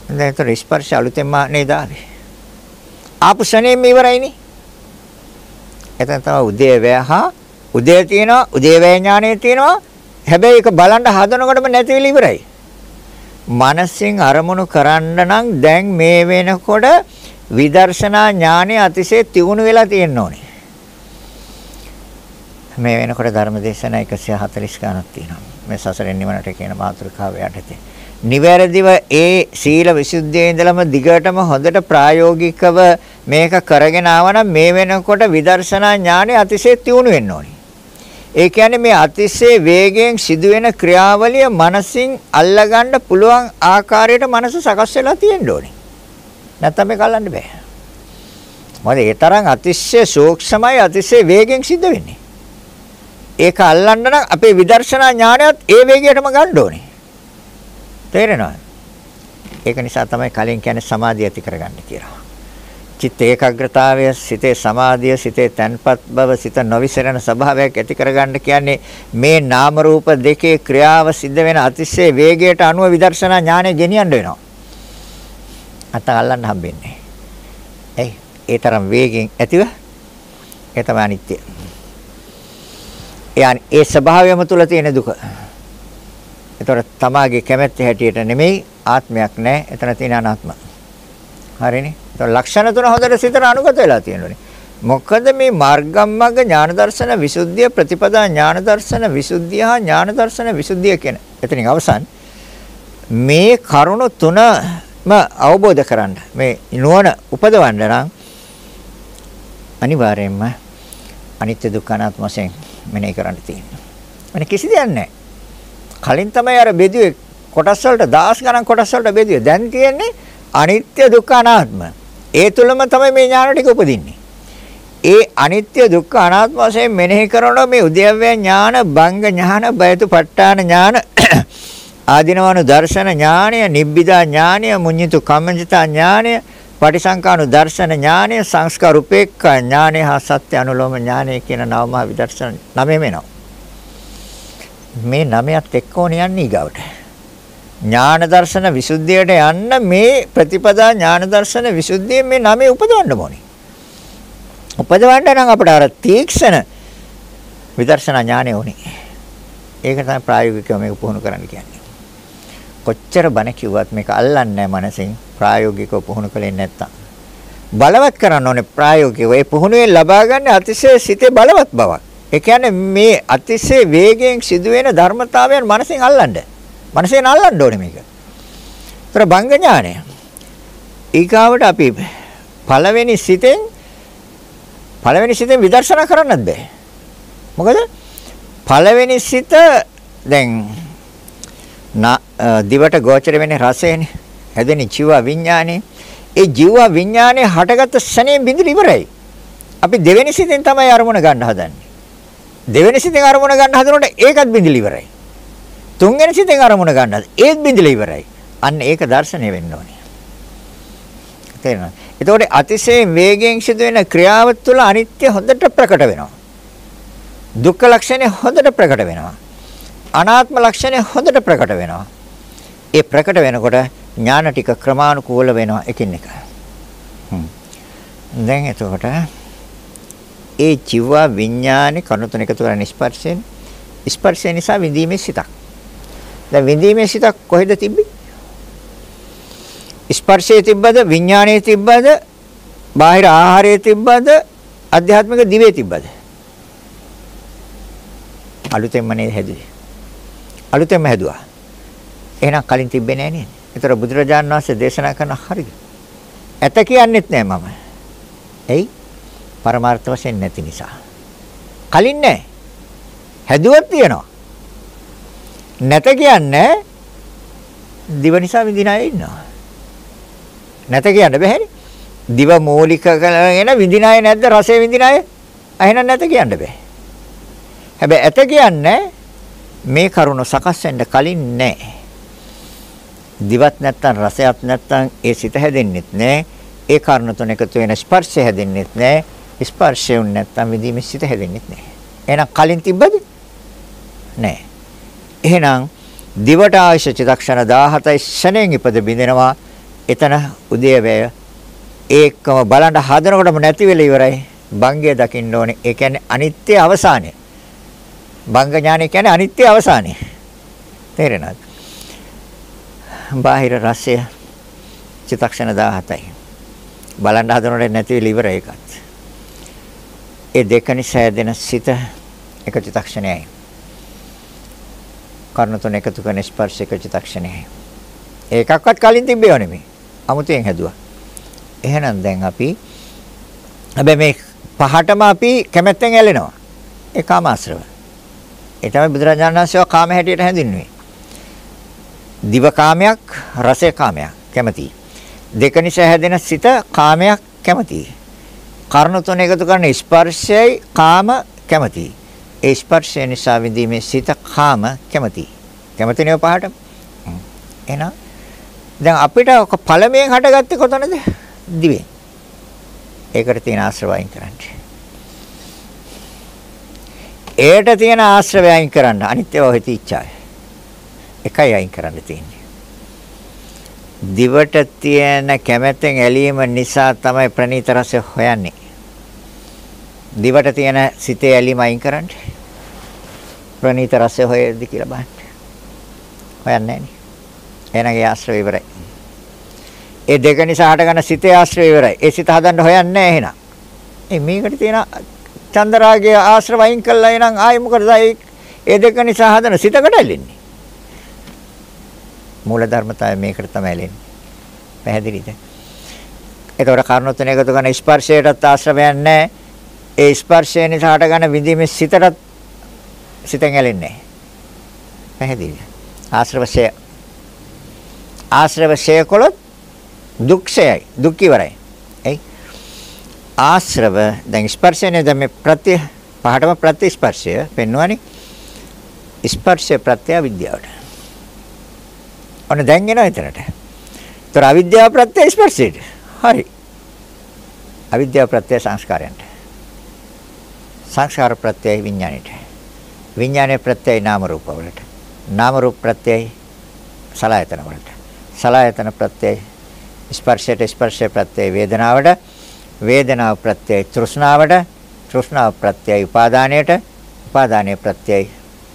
දැන් ඒතර ස්පර්ශය අලුතෙන්ම නේද ආවේ. ආපු ශනේම ඉවරයිනේ. එතන තමයි උදේවැය හා උදේ තියෙනවා උදේවැය ඥානය තියෙනවා. හැබැයි ඒක බලන්න හදනකොටම නැති වෙලා ඉවරයි. මනසින් අරමුණු කරන්න නම් දැන් මේ වෙනකොට විදර්ශනා ඥානය අතිශය තියුණු වෙලා තියෙන්න ඕනේ. මේ වෙනකොට ධර්මදේශන 140 ගණක් තියෙනවා. මේ සසරෙන් නිවනට කියන මාතෘකාව යටතේ. නිවැරදිව ඒ සීල විසුද්ධියේ ඉඳලම දිගටම හොඳට ප්‍රායෝගිකව මේක කරගෙන ආවනම් මේ වෙනකොට විදර්ශනා ඥානය අතිශය තියුණු වෙන්න ඕනේ. ඒ කියන්නේ මේ අතිශය වේගයෙන් සිදුවෙන ක්‍රියාවලිය මනසින් අල්ලගන්න පුළුවන් ආකාරයට මනස සකස් වෙලා තියෙන්න ඕනේ. නැත්නම් මේක අල්ලන්න බෑ. මොකද ඒ තරම් අතිශය සූක්ෂමයි අතිශය වේගෙන් සිද්ධ වෙන්නේ. ඒක අල්ලන්න නම් අපේ විදර්ශනා ඥානයත් ඒ වේගයටම ගන්න ඕනේ. තේරෙනවද? ඒක නිසා තමයි කලින් කියන්නේ සමාධිය ඇති කරගන්න කියලා. චිත්ත ඒකාග්‍රතාවය, සිතේ සමාධිය, සිතේ තන්පත් බව, සිත නොවිසරණ ස්වභාවයක් ඇති කරගන්න කියන්නේ මේ නාම රූප දෙකේ ක්‍රියාව සිද්ධ වෙන අතිශය වේගයට අනුව විදර්ශනා ඥානය ගෙනියන්න වෙනවා. අත අල්ලන්න හම්බෙන්නේ. එයි ඒ තරම් වේගෙන් ඇතිව ඒ තමයි අනිත්‍ය. ඒ ඒ ස්වභාවයම තුල තියෙන දුක. ඒතර තමාගේ කැමැත්ත හැටියට නෙමෙයි ආත්මයක් නැහැ. එතන තියෙන අනාත්ම. හරිනේ. ඒතර ලක්ෂණ තුන හොඳට සිතට අනුගත වෙලා තියෙනවානේ. මොකද මේ මාර්ගම්මග්ග ඥාන දර්ශන විසුද්ධිය ප්‍රතිපදා ඥාන දර්ශන විසුද්ධිය හා ඥාන දර්ශන විසුද්ධිය කියන. එතනින් අවසන් මේ කරුණු තුනම අවබෝධ කරන්න මේ නුවණ උපදවන්න නම් අනිවාර්යයෙන්ම අනිත්‍ය දුක්ඛ අනාත්ම වශයෙන් මෙනෙහි කරන්න තියෙනවා. වෙන කිසි දෙයක් නැහැ. කලින් තමයි අර බෙදුවේ කොටස් වලට දහස් ගණන් කොටස් වලට බෙදුවේ. දැන් තියෙන්නේ අනිත්‍ය දුක්ඛ අනාත්ම. ඒ තුලම තමයි මේ ඥාන ටික උපදින්නේ. ඒ අනිත්‍ය දුක්ඛ අනාත්ම වශයෙන් මෙනෙහි කරනකොට මේ උද්‍යව්‍ය ඥාන, බංග ඥාන, බයතුපට්ඨාන ඥාන, ආධිනවන දර්ශන ඥානය, නිබ්බිදා ඥානය, මුඤ්ඤිතු කම්මජිතා ඥානය, පටිසංකානු දර්ශන ඥානය, සංස්කාර උපේක්ඛා ඥානය හා සත්‍ය අනුලෝම ඥානය කියන නවමහා විදර්ශන නමෙම එනවා. මේ නමයත් එක්ක ඕන යන්නේ ඊගවට. ඥාන දර්ශන විසුද්ධියට යන්න මේ ප්‍රතිපදා ඥාන දර්ශන විසුද්ධිය මේ නමේ උපදවන්න ඕනේ. උපදවන්න නම් අපිට අර තීක්ෂණ විදර්ශනා ඥානෙ ඕනේ. ඒක තමයි ප්‍රායෝගිකව මේක පුහුණු කරන්න කියන්නේ. කොච්චර බණ කිව්වත් මේක අල්ලන්නේ නැහැ මනසෙන් ප්‍රායෝගිකව පුහුණු කළේ නැත්තම්. බලවත් කරන්න ඕනේ ප්‍රායෝගිකව. ඒ පුහුණුවෙන් ලබා ගන්න අතිශය සිතේ බලවත් බවක්. ඒ කියන්නේ මේ අතිශය වේගයෙන් සිදුවෙන ධර්මතාවයන් මනසෙන් අල්ලන්න. මනසෙන් අල්ලන්න ඕනේ මේක. ඒතර බංග ඥානය. ඊගාවට අපි පළවෙනි සිතෙන් පළවෙනි සිතෙන් විදර්ශනා කරන්නත් බෑ. මොකද පළවෙනි සිත දැන් දිවට ගෝචර වෙන්නේ රසයනේ. හැදෙන ජීව විඥානේ. ඒ ජීව විඥානේ හටගත්ත ශනේ බිඳිලි ඉවරයි. අපි දෙවෙනි සිතෙන් තමයි අරමුණ ගන්න හදන්නේ. දෙවෙනි සිතෙන් අරමුණ ගන්න හදනකොට ඒකත් බිඳිලි ඉවරයි. තුන්වෙනි සිතෙන් අරමුණ ගන්නත් ඒත් බිඳිලා ඉවරයි. අන්න ඒක දර්ශනය වෙන්න ඕනේ. තේරෙනවද? එතකොට අතිශයින් වේගයෙන් සිදුවෙන ක්‍රියාව තුළ අනිත්‍ය හොඳට ප්‍රකට වෙනවා. දුක්ඛ ලක්ෂණය හොඳට ප්‍රකට වෙනවා. අනාත්ම ලක්ෂණය හොඳට ප්‍රකට වෙනවා. ඒ ප්‍රකට වෙනකොට ඥාන ටික ක්‍රමානුකූල වෙනවා එකින් එක. දැන් එතකොට ඒ ජීව විඥානේ කණු තුන එකතු කරන ස්පර්ශයෙන් ස්පර්ශය නිසා විඳීමේ සිතක්. දැන් විඳීමේ සිතක් කොහෙද තිබ්බේ? ස්පර්ශයේ තිබ්බද විඥානයේ තිබ්බද බාහිර ආහාරයේ තිබ්බද අධ්‍යාත්මික දිවේ තිබ්බද? අලුතෙන්ම නේද හැදුවේ. අලුතෙන්ම හැදුවා. එහෙනම් කලින් තිබ්බේ නෑ නේද? ඒතර බුදුරජාණන් වහන්සේ දේශනා කරන හරිද? ඇත කියන්නෙත් නෑ මම. එයි පරමාර්ථ වශයෙන් නැති නිසා. කලින් නෑ. හැදුවක් තියෙනවා. නැත කියන්නේ දිව නිසා විඳින අය ඉන්නවා. නැත කියන්න බෑනේ. දිව මූලික කරගෙන විඳින අය නැද්ද රසය විඳින අය? එහෙනම් නැත කියන්න බෑ. හැබැයි ඇත කියන්නේ මේ කරුණ සකස් වෙන්න කලින් නෑ. දිවත් නැත්තම් රසයක් නැත්තම් ඒ සිත හැදෙන්නෙත් නෑ. ඒ කරුණ තුන එකතු වෙන ස්පර්ශය හැදෙන්නෙත් නෑ. ස්පර්ශය උන් නැත්තම් විඳීමේ සිත හැදෙන්නෙත් නෑ. එහෙනම් කලින් තිබ්බද? නෑ. එහෙනම් දිවට ආයශ චිතක්ෂණ 17 ශණයෙන් ඉපද බින්දෙනවා. එතන උදේවැය ඒකම බලන්න හදනකොටම නැති වෙලා ඉවරයි. බංගය දකින්න ඕනේ. ඒ කියන්නේ අනිත්‍ය අවසානය. බංග ඥානය කියන්නේ අනිත්‍ය අවසානය. තේරෙනවද? බාහිර රසය චිතක්ෂණ 17යි. බලන්න හදනකොට නැති වෙලා ඉවරයි ඒකත්. ඒ දෙක නිසා දෙන සිත එක චිතක්ෂණයයි. කර්ණ තුන එකතු කරන ස්පර්ශයක චිතක්ෂණයයි. ඒකක්වත් කලින් තිබ්බේව නෙමෙයි. අමුතෙන් හැදුවා. එහෙනම් දැන් අපි හැබැයි මේ පහටම අපි කැමැත්තෙන් ඇලෙනවා. ඒ කාමාශ්‍රව. ඒ තමයි බුදුරජාණන් වහන්සේ කාම හැටියට හැඳින්වුවේ. දිව කාමයක්, රස කාමයක් කැමැති. දෙක නිසා හැදෙන සිත කාමයක් කැමැති. කර්ණ තුන එකතු කරන ස්පර්ශයයි කාම කැමැති. ඒ ස්පර්ශය නිසා විඳීමේ සිත කාම කැමැති. කැමැතිනේ පහට. එහෙනම් දැන් අපිට පළමෙන් හටගත්තේ කොතනද? දිවෙන්. ඒකට තියෙන ආශ්‍රව අයින් කරන්න. ඒට තියෙන ආශ්‍රවය අයින් කරන්න අනිත්‍යව හිතී ඉච්ඡාය. එකයි අයින් කරන්න තියෙන්නේ. දිවට තියෙන කැමැත්තෙන් ඇලීම නිසා තමයි ප්‍රණීත රසය හොයන්නේ. දිවට තියෙන සිතේ ඇලීම අයින් කරන්න. ප්‍රණීත රසය හොයද්දි කියලා බලන්න. හොයන්නේ නැහැ. එහෙනම් ඒ ආශ්‍රය ඉවරයි. ඒ දෙක නිසා හටගන්න සිතේ ආශ්‍රය ඉවරයි. ඒ සිත හදන්න හොයන්නේ නැහැ එහෙනම්. ඒ මේකට තියෙන චන්දරාගයේ ආශ්‍රව අයින් කළා එහෙනම් ආයි මොකටද ඒ දෙක නිසා හදන සිතකට ඇලෙන්නේ. මූල ධර්මතාවය මේකට තමයි ඇලෙන්නේ. පැහැදිලිද? ඒතකොට කර්ණ තුන එකතු කරන ස්පර්ශයටත් ආශ්‍රවයක් නැහැ. ඒ ස්පර්ශය නිසා හටගන්න විඳීමේ සිතටත් සිතෙන් ඇලෙන්නේ නැහැ. පැහැදිලිද? ආශ්‍රවශය ආශ්‍රවශය කළොත් දුක්ෂයයි දුක් ඉවරයි. එයි ආශ්‍රව දැන් ස්පර්ශනේ දැන් මේ ප්‍රත්‍ය පහටම ප්‍රත්‍ය ස්පර්ශය පෙන්වන්නේ ස්පර්ශය ප්‍රත්‍ය විද්‍යාවට. ඔන්න දැන් එනවා එතනට. ତොර අවිද්‍යාව ප්‍රත්‍ය ස්පර්ශයට. හරි. අවිද්‍යාව ප්‍රත්‍ය සංස්කාරයන්ට. සංස්කාර ප්‍රත්‍යය විඥාණයට. විඥානයේ ප්‍රත්‍යය නාම රූප වලට. නාම රූප ප්‍රත්‍යය සලායතන වලට. සලායතන ප්‍රත්‍යය ස්පර්ශයට ස්පර්ශය ප්‍රත්‍යය වේදනාවට වේදනාව ප්‍රත්‍යය තෘෂ්ණාවට තෘෂ්ණාව ප්‍රත්‍යය උපාදානයට උපාදානයේ ප්‍රත්‍යය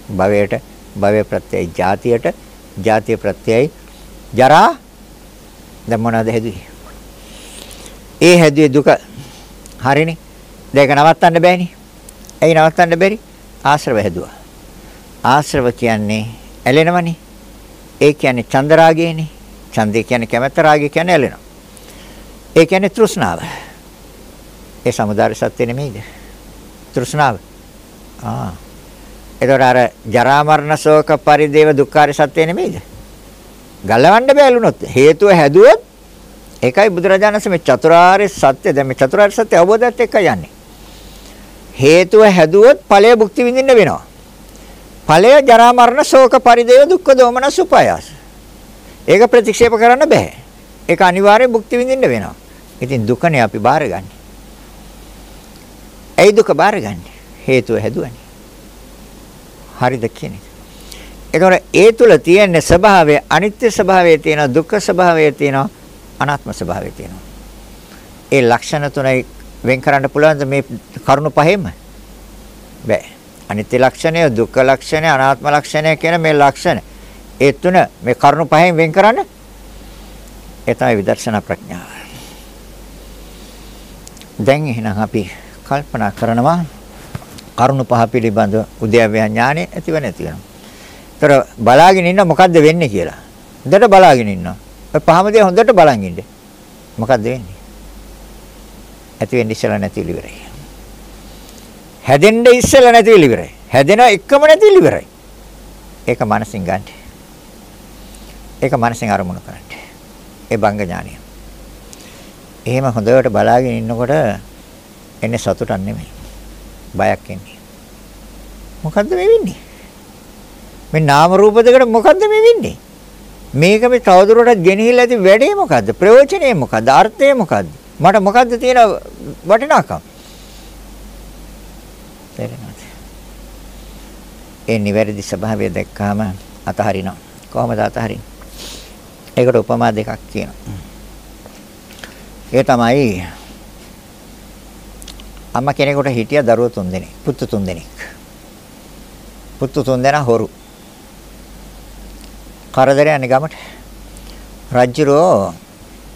භවයට භවයේ ප්‍රත්‍යය ජාතියට ජාතිය ප්‍රත්‍යය ජරා දැන් මොනවද හැදුවේ? ඒ හැදුවේ දුක. හරිනේ. දැන් ඒක නවත්තන්න බෑනේ. ඇයි නවත්තන්න බැරි? ආශ්‍රව හැදුවා. ආශ්‍රව කියන්නේ ඇලෙනවනේ. ඒ කියන්නේ චන්දරාගයනේ. ඡන්දය කියන්නේ කැමැත්ත රාගය කියන්නේ ඇලෙනවා. ඒ කියන්නේ තෘෂ්ණාව. ඒ සමුදාය සත්‍ය නෙමෙයිද? තෘෂ්ණාව. ආ. එතකොට අර ජරා මරණ ශෝක පරිදේව දුක්ඛාර සත්‍ය නෙමෙයිද? ගලවන්න බැලුනොත් හේතුව හැදුවොත් ඒකයි බුදුරජාණන් වහන්සේ මේ චතුරාර්ය සත්‍ය දැන් මේ චතුරාර්ය සත්‍ය අවබෝධයත් එක්ක යන්නේ. හේතුව හැදුවොත් ඵලය භුක්ති විඳින්න වෙනවා. ඵලය ජරා මරණ ශෝක පරිදේව දුක්ඛ දෝමන සුපායස. ඒක ප්‍රතික්ෂේප කරන්න බෑ. ඒක අනිවාර්යෙන් භුක්ති විඳින්න වෙනවා. ඉතින් දුකනේ අපි බාරගන්නේ. ඇයි දුක බාරගන්නේ? හේතුව හැදුවනේ. හරිද කියන්නේ? ඒතකොට ඒ තුල තියෙන ස්වභාවය අනිත්‍ය ස්වභාවය තියෙනවා දුක්ඛ ස්වභාවය තියෙනවා අනාත්ම ස්වභාවය තියෙනවා. ඒ ලක්ෂණ තුනයි වෙන් කරන්න පුළුවන්ද මේ කරුණු පහෙම? බෑ. අනිත්‍ය ලක්ෂණය, දුක්ඛ ලක්ෂණය, අනාත්ම ලක්ෂණය කියන මේ ලක්ෂණ ඒ තුන මේ කරුණු පහෙන් වෙන් කරන්න ඒ තමයි විදර්ශනා ප්‍රඥාව. දැන් එහෙනම් අපි කල්පනා කරනවා කරුණු පහ පිළිබඳ උද්‍යව්‍ය ඥානෙ ඇතිව නැති වෙනවා. ඒතර බලාගෙන ඉන්න මොකද්ද වෙන්නේ කියලා. හොඳට බලාගෙන ඉන්නවා. ඔය පහම දේ හොඳට බලන් ඉන්න. මොකද්ද වෙන්නේ? ඇති වෙන්න ඉස්සලා නැති ඉවරයි. හැදෙන්න ඉස්සලා නැති ඉවරයි. හැදෙන එකම නැති ඉවරයි. ඒක මනසින් ගන්න. ඒක මනසින් අරමුණු කරන්න. ඒ බංග ඥානය. එහෙම හොඳට බලාගෙන ඉන්නකොට එන්නේ සතුටක් නෙමෙයි. බයක් එන්නේ. මොකද්ද මේ වෙන්නේ? මේ නාම රූප දෙකට මොකද්ද මේ වෙන්නේ? මේක මේ තවදුරටත් ගෙනහිල්ලා ඇති වැඩේ මොකද්ද? ප්‍රයෝජනේ මොකද්ද? අර්ථය මොකද්ද? මට මොකද්ද තියෙන වටිනාකම? තේරෙනවද? ඒ නිවැරදි ස්වභාවය දැක්කාම අතහරිනවා. කොහොමද අතහරින්නේ? ඒකට උපමා දෙකක් කියනවා. ඒ තමයි අම්මා කෙනෙකුට හිටිය දරුවෝ තුන්දෙනෙක්, පුතු තුන්දෙනෙක්. පුතු තුන්දෙනා හොරු. කරදරේ යන්නේ ගමට. රජ්ජුරෝ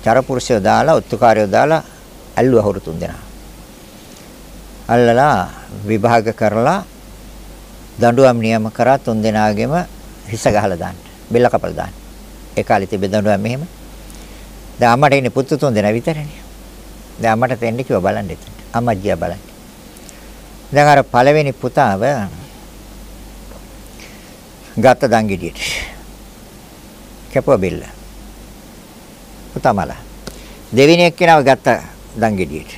චරපුරුෂයෝ දාලා, උත්තුකාරයෝ දාලා ඇල්ලුවා හොරු තුන්දෙනා. අල්ලලා විභාග කරලා දඬුවම් නියම කරා තුන්දෙනාගෙම හිස ගහලා දාන්න. බෙල්ල කපලා දාන්න. ඒ කාලේ තිබෙ දඬුවම් මෙහෙම. දැන් අම්මට ඉන්නේ පුතු තුන්දෙනා විතරනේ. දැන් අම්මට දෙන්න කිව්වා බලන්න එතන. අම්මා ගියා බලන්න. දැන් අර පළවෙනි පුතාව ගත්ත දංගෙඩියට. කැපුවා බෙල්ල. පුතා මල. දෙවෙනි එක්කෙනාව ගත්ත දංගෙඩියට.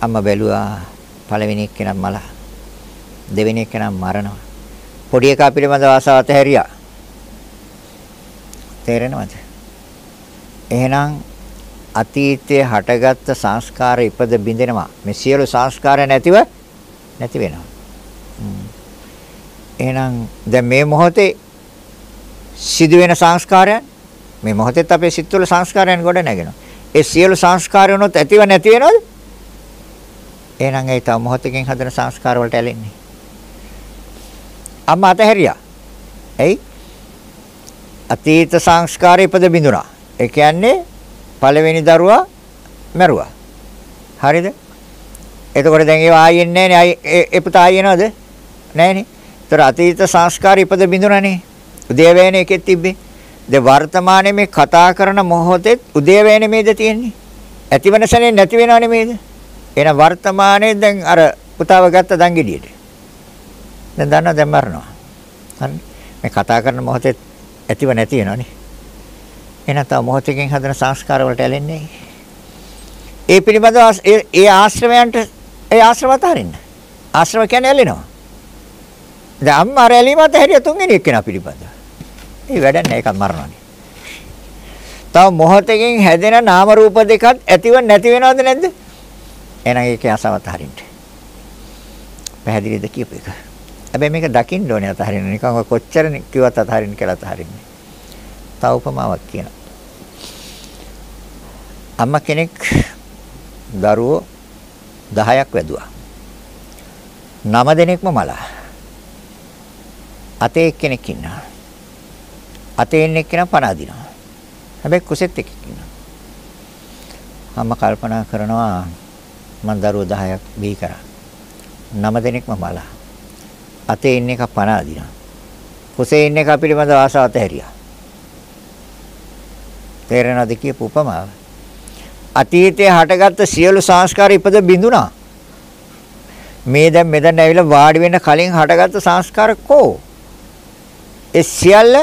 අම්මා බැලුවා පළවෙනි එක්කෙනා මල. දෙවෙනි එක්කෙනා මරනවා. පොඩි එකා පිළිබඳව ආසාව ඇතහැරියා. තේරෙනවද? එහෙනම් අතීතයේ හටගත්ත සංස්කාර ඉපද බිඳෙනවා. මේ සියලු සංස්කාර නැතිව නැති වෙනවා. එහෙනම් දැන් මේ මොහොතේ සිදුවෙන සංස්කාරයන් මේ මොහොතේත් අපේ සිත් තුළ සංස්කාරයන් ගොඩ නැගෙනවා. ඒ සියලු සංස්කාරයන්ොත් ඇතිව නැති වෙනවද? එහෙනම් ඒ තව මොහොතකින් හදන සංස්කාර වලට ඇලෙන්නේ. අම්මා අතහැරියා. එයි අතීත සංස්කාරය ඉපද බිඳුනා. ඒ කියන්නේ පළවෙනි දරුවා මැරුවා. හරිද? එතකොට දැන් ඒව ආයෙත් නැහැනේ. ඒ පුතා ආයෙ නේද? නැහැනේ. ඒතර අතීත සංස්කාර ඉපද බිඳුනනේ. උදේවැයනේ එකෙත් තිබ්බේ. දැන් වර්තමානයේ මේ කතා කරන මොහොතේ උදේවැයනේ මේද තියෙන්නේ. ඇතිවන සැනේ නැති වෙනව නෙමේද? එහෙනම් වර්තමානයේ දැන් අර පුතාව ගත්ත දංගෙඩියට. දැන් දන්නවා දැන් මරනවා. හරි. මේ කතා කරන මොහොතේ ඇතිව නැති වෙනවනේ. එහෙනම් තව මොහොතකින් හදන සංස්කාර වලට ඇලෙන්නේ ඒ පිළිබඳව ඒ ආශ්‍රවයන්ට ඒ ආශ්‍රව අතහරින්න. ආශ්‍රව කියන්නේ ඇලෙනවා. දැන් අම්මා රැලීමත් හැරිය තුන්වෙනි එක්කෙනා පිළිබඳව. ඒ වැඩක් නෑ ඒකත් මරණවනේ. තව මොහොතකින් හැදෙන නාම රූප දෙකත් ඇතිව නැති වෙනවද නැද්ද? එහෙනම් ඒකේ ආසව අතහරින්න. පැහැදිලිද කියපු එක. හැබැයි මේක දකින්න ඕනේ අතහරින්න. නිකන් කොච්චර කිව්වත් අතහරින්න කියලා අතහරින්නේ. තව උපමාවක් කියනවා. අම්මා කෙනෙක් දරුවෝ 10ක් වැදුවා. 9 දෙනෙක්ම මලා. අතේ එක්කෙනෙක් ඉන්නවා. අතේ ඉන්න එක්කෙනා පණ අදිනවා. හැබැයි කුසෙත් එක්ක ඉන්නවා. අම්මා කල්පනා කරනවා මං දරුවෝ 10ක් බිහි කරා. 9 දෙනෙක්ම මලා. අතේ ඉන්න එක පණ අදිනවා. කුසේ ඉන්න එක පිළිබඳ ආසාවත හැරියා. තේරෙනවද කියපු උපමාව? අතීතයේ හටගත්ත සියලු සංස්කාර ඉපද බිඳුනා. මේ දැන් මෙතන ඇවිල්ලා වාඩි වෙන්න කලින් හටගත්ත සංස්කාර කෝ? ඒ සියල්ල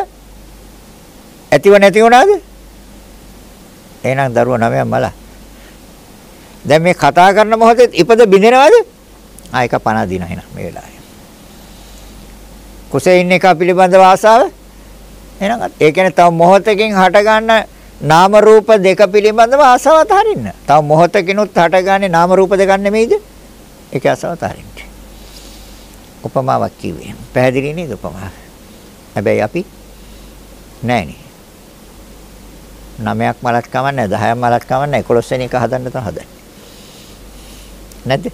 ඇතිව නැති වුණාද? එහෙනම් දරුවා නවයක් මල. දැන් මේ කතා කරන මොහොතේ ඉපද බිඳිනවද? ආ එක පණ දින එහෙනම් මේ වෙලාවේ. කුසේ ඉන්න එක පිළිබඳව ආසාව එහෙනම් ඒ කියන්නේ තව මොහොතකින් හට ගන්න නාම රූප දෙක පිළිබඳව ආසාව අතහරින්න. තව මොහොතකිනුත් හටගන්නේ නාම රූප දෙක නෙමෙයිද? ඒක ආසාව අතහරින්න. උපමාවක් කිව්වේ. පැහැදිලි නේද උපමාව? හැබැයි අපි නෑනේ. නවයක් මලක් කවන්නේ 10ක් මලක් කවන්නේ 11 වෙනි එක හදන්න තමයි හදන්නේ. නැද්ද?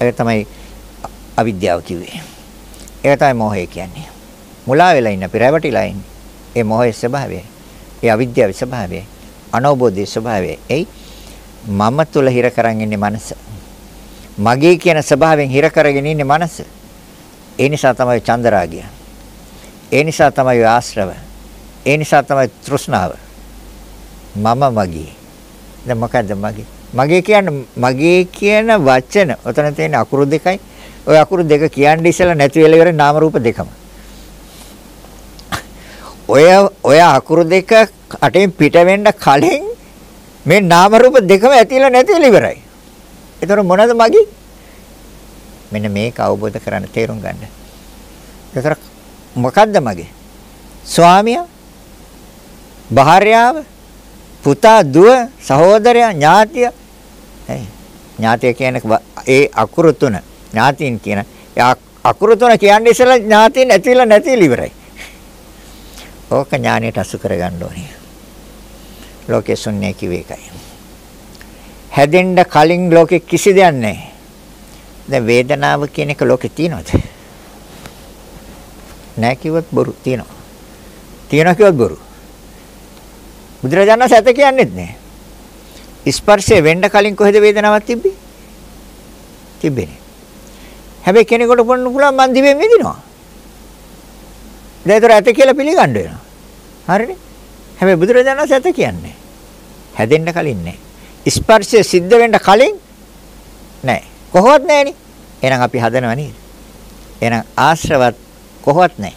ඒක තමයි අවිද්‍යාව කිව්වේ. ඒක තමයි මොහය කියන්නේ. මුලා වෙලා ඉන්න අපි රැවටිලා ඉන්නේ. ඒ මොහයේ ස්වභාවය. ඒ අවිද්‍යාවේ ස්වභාවය. අනවබෝධයේ ස්වභාවය. එයි මම තුල හිර කරන් ඉන්නේ මනස. මගේ කියන ස්වභාවයෙන් හිර කරගෙන ඉන්නේ මනස. ඒ නිසා තමයි චන්දරාගය. ඒ නිසා තමයි ආශ්‍රව. ඒ නිසා තමයි තෘෂ්ණාව. මම මගේ. දැන් මොකද්ද මගේ? මගේ කියන්නේ මගේ කියන වචන. ඔතන තියෙන අකුරු දෙකයි. ওই අකුරු දෙක කියන්නේ ඉස්සලා නැති වෙලා ඉවර නාම රූප දෙකම. ඔය ඔය අකුරු දෙක අටෙන් පිට වෙන්න කලින් මේ නාම රූප දෙකම ඇතිලා නැතිලා ඉවරයි. ඒතර මොනවද මගේ? මෙන්න මේක අවබෝධ කරගන්න තේරුම් ගන්න. ඒතර මොකද්ද මගේ? ස්වාමියා භාර්යාව පුතා දුව සහෝදරයා ඥාතිය ඇයි ඥාතිය කියන්නේ ඒ අකුරු තුන ඥාතීන් කියන අකුරු තුන කියන්නේ ඉස්සෙල්ලා ඥාතීන් නැතිලා නැතිලා ඉවරයි. ඕක ඥානයට අසු කරගන්න ඕනේ. ලෝකේ ශුන්‍ය කිව්වේ ඒකයි. හැදෙන්න කලින් ලෝකේ කිසි දෙයක් නැහැ. දැන් වේදනාව කියන එක ලෝකේ තියෙනවද? නැහැ කිව්වොත් බොරු තියෙනවා. තියෙනවා කිව්වොත් බොරු. බුදුරජාණන් වහන්සේ ඇත කියන්නේත් නැහැ. ස්පර්ශය වෙන්න කලින් කොහෙද වේදනාවක් තිබ්බේ? තිබෙන්නේ. හැබැයි කෙනෙකුට පොන්න පුළුවන් මන් දිවෙන් විඳිනවා. දැන් ඒතර ඇත කියලා පිළිගන්න වෙනවා. හරිනේ? හැබැයි බුදුරජාණන් වහන්සේ ඇත කියන්නේ. හැදෙන්න කලින් නෑ. ස්පර්ශය සිද්ධ වෙන්න කලින් නෑ. කොහොමත් නෑනේ. එහෙනම් අපි හදනව නේද? එහෙනම් ආශ්‍රවත් කොහොමත් නෑ.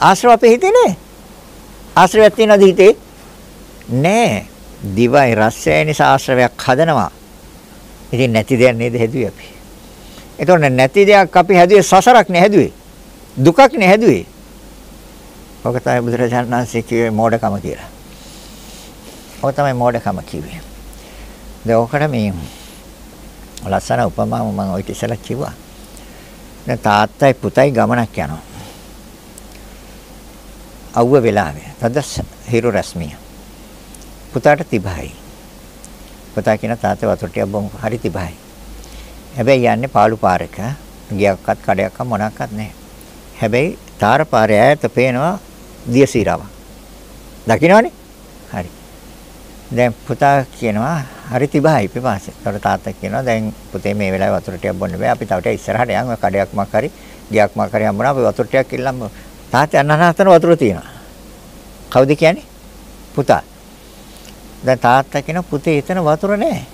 ආශ්‍රව අපේ හිතේ නෑ. ආශ්‍රවයක් තියෙනවද හිතේ? නෑ. දිවයි රසයයි නිසා ආශ්‍රවයක් හදනවා. ඉතින් නැති දෙයක් නේද හැදුවේ අපි. එතකොට නැති දෙයක් අපි හැදුවේ සසරක් නේ හැදුවේ. දුකක් නේ හැදුවේ. ඔක තමයි බුදුරජාණන් වහන්සේ කිව්වේ මෝඩකම කියලා. ඔක තමයි මෝඩකම කිව්වේ. දැන් ඔකට මේ ලස්සන උපමාව මම ඔය ඉස්සෙල්ලා කිව්වා. දැන් තාත්තයි පුතයි ගමනක් යනවා. අවුව වෙලාවේ. තද හිරු රශ්මිය. පුතාට තිබහයි. පුතා කියන තාත්තා වතුර ටිකක් බොමු හරි තිබහයි. හැබැයි යන්නේ පාළු පාරක. ගියක්වත් කඩයක්වත් මොනක්වත් නැහැ. හැබැයි තාර පාරේ ඈත පේනවා දියසීරාවක්. දකින්නවනේ? හරි. දැන් පුතා කියනවා හරි තිබහයි පිපාසෙ. ඒතකොට තාත්තා කියනවා දැන් පුතේ මේ වෙලාවේ වතුර ටිකක් බොන්න බෑ. අපි තව ටික ඉස්සරහට යන් කඩයක් මක් හරි ගියක් මක් හරි හම්බුණා අපි වතුර ටිකක් ඉල්ලන්න. තාත්තා අන්නහතන වතුර තියෙනවා. කවුද කියන්නේ? පුතා. දැන් තාත්තා කියන පුතේ එතන වතුර නැහැ.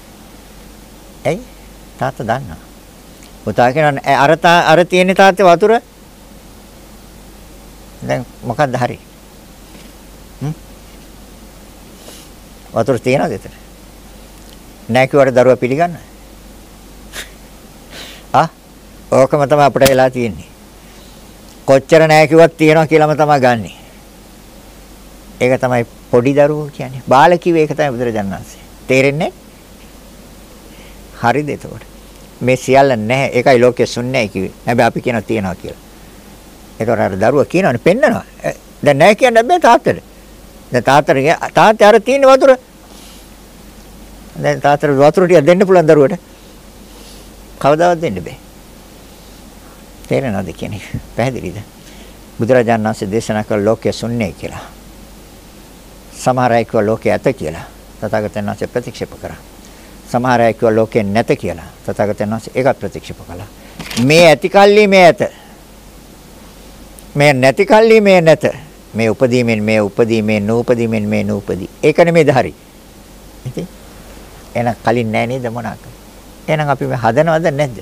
ඇයි? තාත්තා දන්නවා. පුතා කියනවා අර අර තියෙන තාත්තේ වතුර දැන් මොකක්ද හරි? හ්ම්? වතුර තියනද එතන? නැහැ කිව්වට දරුවා පිළිගන්න. ආ ඕකම තමයි අපිට වෙලා තියෙන්නේ. කොච්චර නැහැ කිව්වත් තියනවා කියලාම තමයි ගන්නෙ. ඒක තමයි පොඩි දරුවෝ කියන්නේ. බාල කිව්වේ ඒක තමයි බුදුරජාණන් වහන්සේ. තේරෙන්නේ? හරිද එතකොට? මේ සියල්ල නැහැ. ඒකයි ලෝකයේ ශුන්‍යයි කිව්වේ. හැබැයි අපි කියනවා තියනවා කියලා. ඒතකොට අර දරුවා කියනවනේ පෙන්නනවා. දැන් නැහැ කියන්න බෑ තාත්තට. දැන් තාත්තට තාත්තට අර තියෙන වතුර දැන් තාත්තට වතුර ටික දෙන්න පුළුවන් දරුවට. කවදාවත් දෙන්න බෑ. තේරෙනවද කියන්නේ? පැහැදිලිද? බුදුරජාණන් වහන්සේ දේශනා කළ ලෝකයේ ශුන්‍යයි කියලා. සමහර අය කිව්වා ලෝකයේ ඇත කියලා. තථාගතයන් වහන්සේ ප්‍රතික්ෂේප කරා. සමහර අය කිව්වා ලෝකේ නැත කියලා. තථාගතයන් වහන්සේ ඒකත් ප්‍රතික්ෂේප කළා. මේ ඇති කල්ලි මේ ඇත. මේ නැති කල්ලි මේ නැත. මේ උපදීමෙන් මේ උපදී මේ නූපදීමෙන් මේ නූපදී. ඒක නෙමෙයිද හරි? ඉතින් එහෙනම් කලින් නෑ නේද මොනවාක? එහෙනම් අපි මේ හදනවද නැද්ද?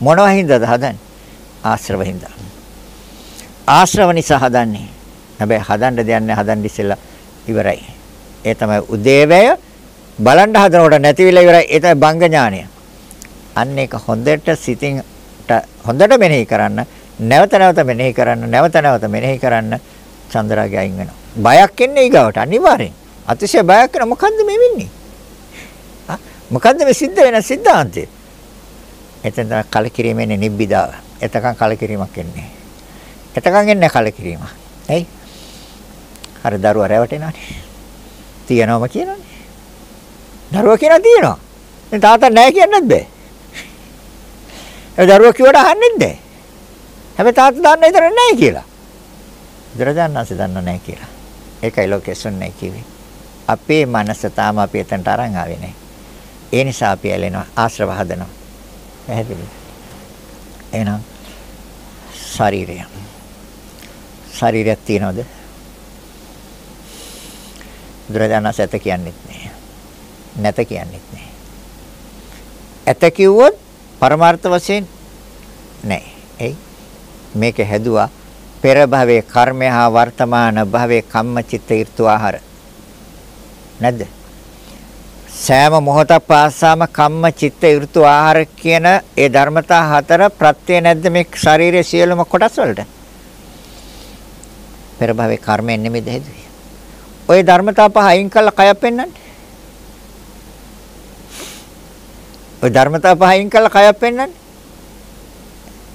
මොනවා හින්දාද හදන්නේ? ආශ්‍රව හින්දා. ආශ්‍රව නිසා හදන්නේ. හැබැයි හදන්න දෙයක් නෑ හදන්න ඉස්සෙල්ලා ඉවරයි. ඒ තමයි උදේවැය බලන්න හදනකොට නැතිවිලා ඉවරයි. ඒ තමයි බංග ඥානය. අන්න ඒක හොඳට සිතින් හොඳට මෙනෙහි කරන්න, නැවත නැවත මෙනෙහි කරන්න, නැවත නැවත මෙනෙහි කරන්න චන්ද්‍රාගය අයින් වෙනවා. බයක් එන්නේ ඊගවට අනිවාර්යෙන්. අතිශය බයක් කරන මොකද්ද මේ වෙන්නේ? ආ මොකද්ද මේ සිද්ධ වෙන සිද්ධාන්තය? එතෙන් තමයි කලකිරීමෙන් නිබ්බිදාව. එතකන් කලකිරීමක් එන්නේ. එතකන් එන්නේ කලකිරීම. ඇයි? අර දරුවා රැවටෙනවානේ. තියනවම කියනවානේ. දරුවා කියනවා තියනවා. දැන් තාත්තා නැහැ කියන්නත් බෑ. ඒ දරුවා කිව්වට අහන්නෙත් නැහැ. හැබැයි තාත්තා දන්න විතර නැහැ කියලා. බුදුරජාණන් වහන්සේ දන්නව නැහැ කියලා. ඒකයි ලෝකෙසුන් නැහැ කිව්වේ. අපේ මනස තාම අපි එතනට අරන් ආවේ නැහැ. ඒ නිසා අපි ඇලෙනවා ආශ්‍රව හදනවා. පැහැදිලිද? එහෙනම් ශරීරය. ශරීරයක් තියනවද? බුදුරජාණන් සැත කියන්නේත් නෑ. නැත කියන්නේත් නෑ. ඇත කිව්වොත් පරමාර්ථ වශයෙන් නෑ. එයි මේක හැදුවා පෙර භවයේ කර්මය හා වර්තමාන භවයේ කම්මචිත්ත ඍතු ආහාර. නැද්ද? සෑම මොහොතක් පාසාම කම්ම චිත්ත ඍතු ආහාර කියන ඒ ධර්මතා හතර ප්‍රත්‍ය නැද්ද මේ ශරීරයේ සියලුම කොටස් වලට? පෙර භවයේ කර්මයෙන් නෙමෙයිද හැදුවේ? ওই ධර්මතා පහ අයින් කළා කයක් පෙන්වන්නේ. ওই ධර්මතා පහ අයින් කළා කයක් පෙන්වන්නේ.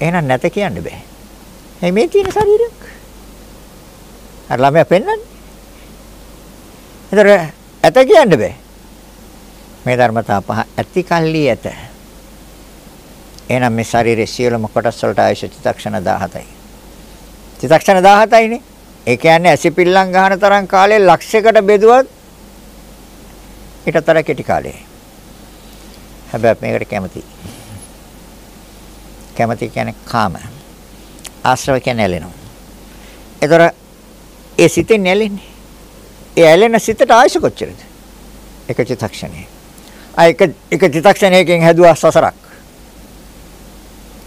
එහෙනම් නැත කියන්න බෑ. එයි මේ තියෙන ශරීරයක්. අර ළමයා පෙන්වන්නේ. ඒතර ඇත කියන්න බෑ. මේ ධර්මතා පහ ඇති කල්ලි ඇත. එහෙනම් මේ ශරීරයේ සියලුම කොටස් වලට ආයශ චිත්තක්ෂණ 17යි. චිත්තක්ෂණ 17යිනේ. ඒ කියන්නේ ඇසිපිල්ලම් ගන්න තරම් කාලේ ලක්ෂයකට බෙදුවත් ඊටතර කෙටි කාලේ. හැබැයි මේකට කැමති. කැමති කියන්නේ කාම. ආශ්‍රව කියන්නේ ඇලෙනවා. ඒතර ඒ සිතෙන් ඇලෙන්නේ. ඒ ඇලෙන සිතට ආයශ කොච්චරද? එක චිත්තක්ෂණේ. ආ එක එක චිත්තක්ෂණයකින් හැදුවා සසරක්.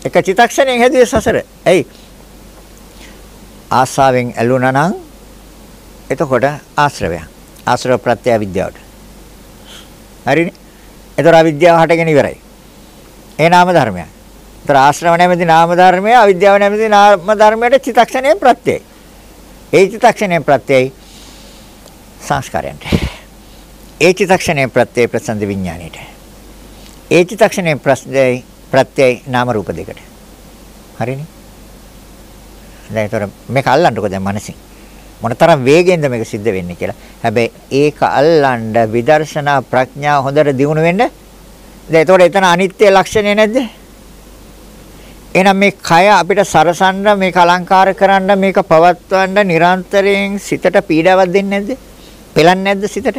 එක චිත්තක්ෂණයෙන් හැදුවේ සසර. ඇයි? ආසාවෙන් ඇලුනා නම් එතකොට ආශ්‍රවය. ආශ්‍රව ප්‍රත්‍ය විද්‍යාවට. හරිනේ? ඒතර අවිද්‍යාව හටගෙන ඉවරයි. ඒ නාම ධර්මයක්. ඒතර ආශ්‍රව නැමැති නාම ධර්මය අවිද්‍යාව නැමැති නාම ධර්මයට චිත්තක්ෂණයෙන් ප්‍රත්‍යයයි. ඒ චිත්තක්ෂණයෙන් ප්‍රත්‍යයයි සංස්කාරයන්ට. ඒ චිත්තක්ෂණයෙන් ප්‍රත්‍යය ප්‍රසන්න විඥාණයට. ඒ චිත්තක්ෂණයෙන් ප්‍රත්‍යයයි ප්‍රත්‍යයයි නාම රූප දෙකට. හරිනේ? දැන් ඒතර මේක අල්ලන්නකො දැන් මනසින්. මොනතරම් වේගෙන්ද මේක සිද්ධ වෙන්නේ කියලා. හැබැයි ඒක අල්ලන්න විදර්ශනා ප්‍රඥා හොඳට දියුණු වෙන්න. දැන් ඒතකොට එතන අනිත්‍ය ලක්ෂණය නැද්ද? එහෙනම් මේ කය අපිට සරසන්න මේක අලංකාර කරන්න මේක පවත්වන්න නිරන්තරයෙන් සිතට පීඩාවක් දෙන්නේ නැද්ද? පෙලන්නේ නැද්ද සිතට?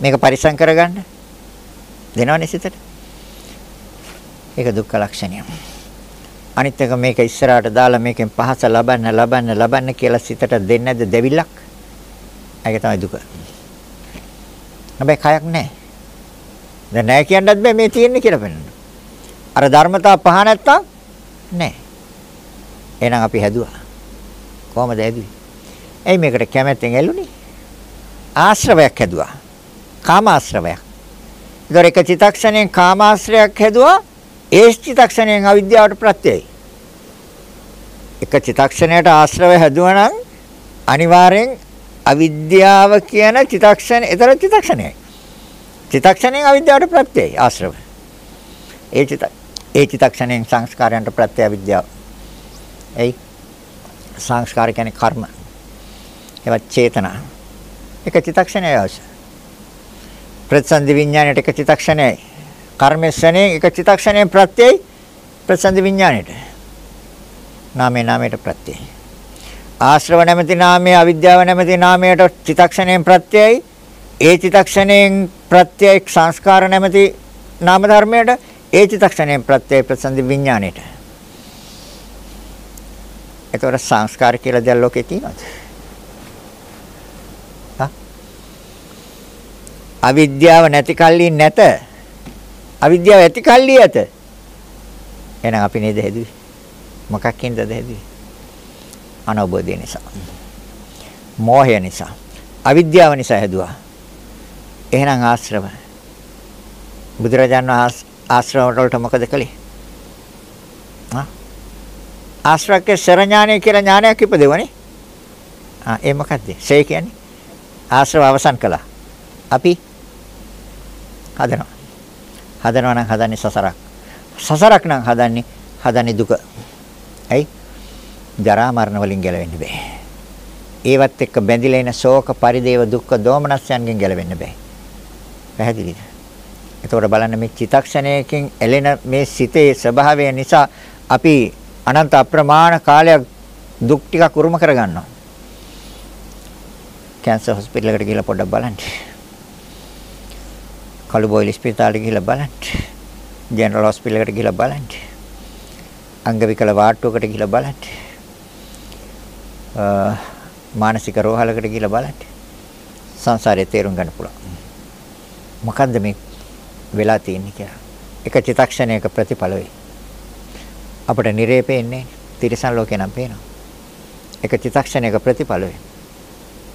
මේක පරිසම් කරගන්න. දෙනවනේ සිතට. ඒක දුක්ඛ ලක්ෂණය. අනිත් එක මේක ඉස්සරහට දාලා මේකෙන් පහස ලබන්න ලබන්න ලබන්න කියලා සිතට දෙන්නේ නැද්ද දෙවිලක්? ඒක තමයි දුක. හැබැයි කයක් නැහැ. දැන් නැහැ කියන්නත් බෑ මේ තියෙන්නේ කියලා පෙන්නන්න. අර ධර්මතා පහ නැත්තම් නැහැ. එහෙනම් අපි හැදුවා. කොහමද හැදුවේ? ඇයි මේකට කැමැත්තෙන් ඇලුනේ? ආශ්‍රවයක් හැදුවා. කාමාශ්‍රවයක්. ඒතර එක චිතක්ෂණයෙන් කාමාශ්‍රයක් හැදුවා ඒ චිතක්ෂණයෙන් අවිද්‍යාවට ප්‍රත්‍යයයි. එක චිතක්ෂණයට ආශ්‍රව හැදුවනම් අනිවාර්යෙන් අවිද්‍යාව කියන චිතක්ෂණ ඒතර චිතක්ෂණයයි. චිතක්ෂණයෙන් අවිද්‍යාවට ප්‍රත්‍යයයි ආශ්‍රව. ඒ චිත ඒ චිතක්ෂණයෙන් සංස්කාරයන්ට ප්‍රත්‍ය අවිද්‍යාව. එයි සංස්කාර කියන්නේ කර්ම. ඒවත් චේතනා. එක චිත්තක්ෂණයයි අවශ්‍ය. ප්‍රතිසන්දි විඥාණයට එක චිත්තක්ෂණයයි. කර්මස්වනේ එක චිත්තක්ෂණයෙන් ප්‍රත්‍යයයි ප්‍රතිසන්දි විඥාණයට. නාමේ නාමයට ප්‍රත්‍යයයි. ආශ්‍රව නැමැති නාමයේ අවිද්‍යාව නැමැති නාමයට චිත්තක්ෂණයෙන් ප්‍රත්‍යයයි. ඒ චිත්තක්ෂණයෙන් ප්‍රත්‍යය සංස්කාර නැමැති නාම ධර්මයට ඒ චිත්තක්ෂණයෙන් ප්‍රත්‍යය ප්‍රතිසන්දි විඥාණයට. එතකොට සංස්කාර කියලා දෙයක් ලෝකේ තියෙනවද? අවිද්‍යාව නැති කල්ලි නැත. අවිද්‍යාව ඇති කල්ලි ඇත. එහෙනම් අපි නේද හැදුවේ? මොකක්ින්ද හැදුවේ? අනවබෝධය නිසා. මෝහය නිසා. අවිද්‍යාව නිසා හැදුවා. එහෙනම් ආශ්‍රව. බුදුරජාණන් වහන්සේ ආශ්‍රව වලට මොකද කළේ? ආ ආශ්‍රවකේ සරඥානය කියලා ඥානයක් ඉපදෙවනේ. ආ ඒ මොකද්ද? ශේ කියන්නේ ආශ්‍රව අවසන් කළා. අපි හදනවා. හදනවා නම් හදන්නේ සසරක්. සසරක් නම් හදන්නේ හදන්නේ දුක. ඇයි? ජරා මරණ වලින් ගැලවෙන්න බෑ. ඒවත් එක්ක බැඳිලා ඉන ශෝක පරිදේව දුක්ඛ දෝමනස්යන්ගෙන් ගැලවෙන්න බෑ. පැහැදිලිද? එතකොට බලන්න මේ චිතක්ෂණයකින් එළෙන මේ සිතේ ස්වභාවය නිසා අපි අනන්ත අප්‍රමාණ කාලයක් දුක් ටිකක් උරුම කරගන්නවා. කැන්සර් හොස්පිටල් එකට ගිහලා පොඩ්ඩක් බලන්න. කළුබෝයිල ස්පිතාලෙට ගිහිල්ලා බලන්න. ජෙනරල් හොස්පිටල් එකට ගිහිල්ලා බලන්න. අංග විකල වාට්ටුවකට ගිහිල්ලා බලන්න. මානසික රෝහලකට ගිහිල්ලා බලන්න. සංසාරේ තේරුම් ගන්න පුළුවන්. මොකද්ද මේ වෙලා තියෙන්නේ කියලා. එක චිතක්ෂණයක ප්‍රතිඵල වෙයි. අපිට නිරේ පේන්නේ තිරිසන් ලෝකේ නම් පේනවා. එක චිතක්ෂණයක ප්‍රතිඵල වෙයි.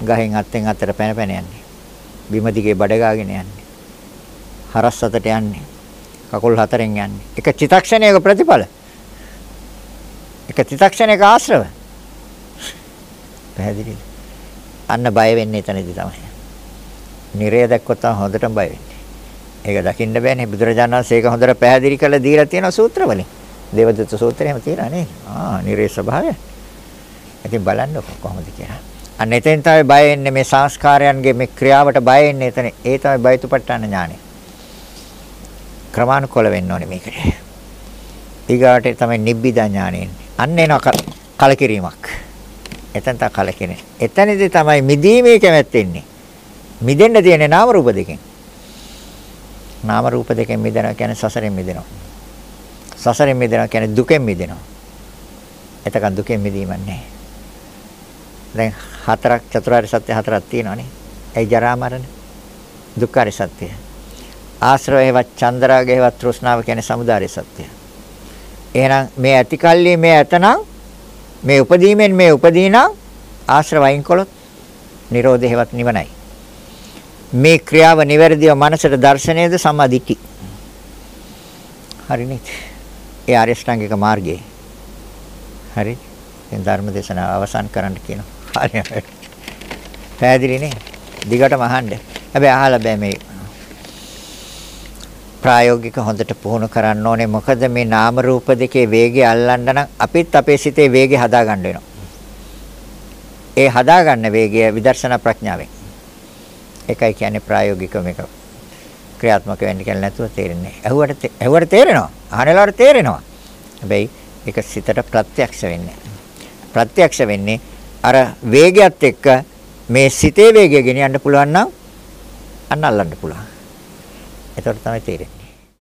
ගහෙන් අත්ෙන් අතට පැන පැන යන්නේ. බිම දිගේ බඩ ගාගෙන යන්නේ. හරස් අතට යන්නේ. කකුල් හතරෙන් යන්නේ. එක චිතක්ෂණයක ප්‍රතිඵල. එක චිතක්ෂණයක ආශ්‍රව. පැහැදිලිද? අන්න බය වෙන්නේ එතනදී තමයි. නිරය දැක්කොත් තමයි හොඳටම බය වෙන්නේ. ඒක දකින්න බෑනේ බුදුරජාණන් වහන්සේ ඒක හොඳට පැහැදිලි කරලා දීලා තියෙන සූත්‍රවලින්. දේවදත්ත සූත්‍රයේම තියෙනවා නේ. ආ නිරේ ස්වභාවය. ඉතින් බලන්නකො කොහොමද කියලා. අන්න එතෙන් තමයි බය එන්නේ මේ සංස්කාරයන්ගේ මේ ක්‍රියාවට බය එන්නේ එතන. ඒ තමයි බයතුපට්ඨාන ඥානය. ක්‍රමානුකූල වෙන්න ඕනේ මේකට. ඊගාට තමයි නිබ්බිදා ඥානෙ එන්නේ. අන්න එනවා කලකිරීමක්. එතන තමයි කලකිරෙන්නේ. එතනදී තමයි මිදීමේ කැමැත්ත එන්නේ. මිදෙන්න තියෙන්නේ නාම රූප දෙකෙන්. නාම රූප දෙකෙන් මිදෙනවා කියන්නේ සසරෙන් මිදෙනවා. සසරෙන් මිදෙනවා කියන්නේ දුකෙන් මිදෙනවා. එතකන් දුකෙන් මිදීමක් නැහැ. දැන් හතරක් චතුරාර්ය සත්‍ය හතරක් තියෙනවානේ. ඒ ජරා මරණ දුක්ඛාර සත්‍යය. ආශ්‍රවයවත් චන්දරාගයවත් තෘෂ්ණාව කියන්නේ samudāri සත්‍යය. එහෙනම් මේ ඇතිකල්ලි මේ ඇතනම් මේ උපදීමෙන් මේ උපදීනම් ආශ්‍රව අයින් කළොත් නිරෝධයවත් නිවනයි. මේ ක්‍රියාව නිවැරදිව මනසට දර්ශනයේද සම්මාදිට්ඨි. හරිනේ. ඒ ආර්ය ශ්‍රාංගික මාර්ගයේ. හරි. දැන් ධර්ම දේශනාව අවසන් කරන්න කියනවා. හරි. පැහැදිලි නේ? දිගටම අහන්න. හැබැයි අහලා බෑ මේ ප්‍රායෝගික හොඳට පුහුණු කරන්න ඕනේ. මොකද මේ නාම රූප දෙකේ වේගය අල්ලන්න නම් අපිත් අපේ සිතේ වේගය හදාගන්න වෙනවා. ඒ හදාගන්න වේගය විදර්ශනා ප්‍රඥාවෙන්. ඒකයි කියන්නේ ප්‍රායෝගික මේක ක්‍රියාත්මක වෙන්න කියලා නැතුව තේරෙන්නේ. ඇහුවට ඇහුවට තේරෙනවා. අහනලාට තේරෙනවා. හැබැයි ඒක සිතට ප්‍රත්‍යක්ෂ වෙන්නේ. ප්‍රත්‍යක්ෂ වෙන්නේ අර වේගයත් එක්ක මේ සිතේ වේගය ගෙනියන්න පුළුවන් නම් අන්න අල්ලන්න පුළුවන්. එතකොට තමයි තේරෙන්නේ.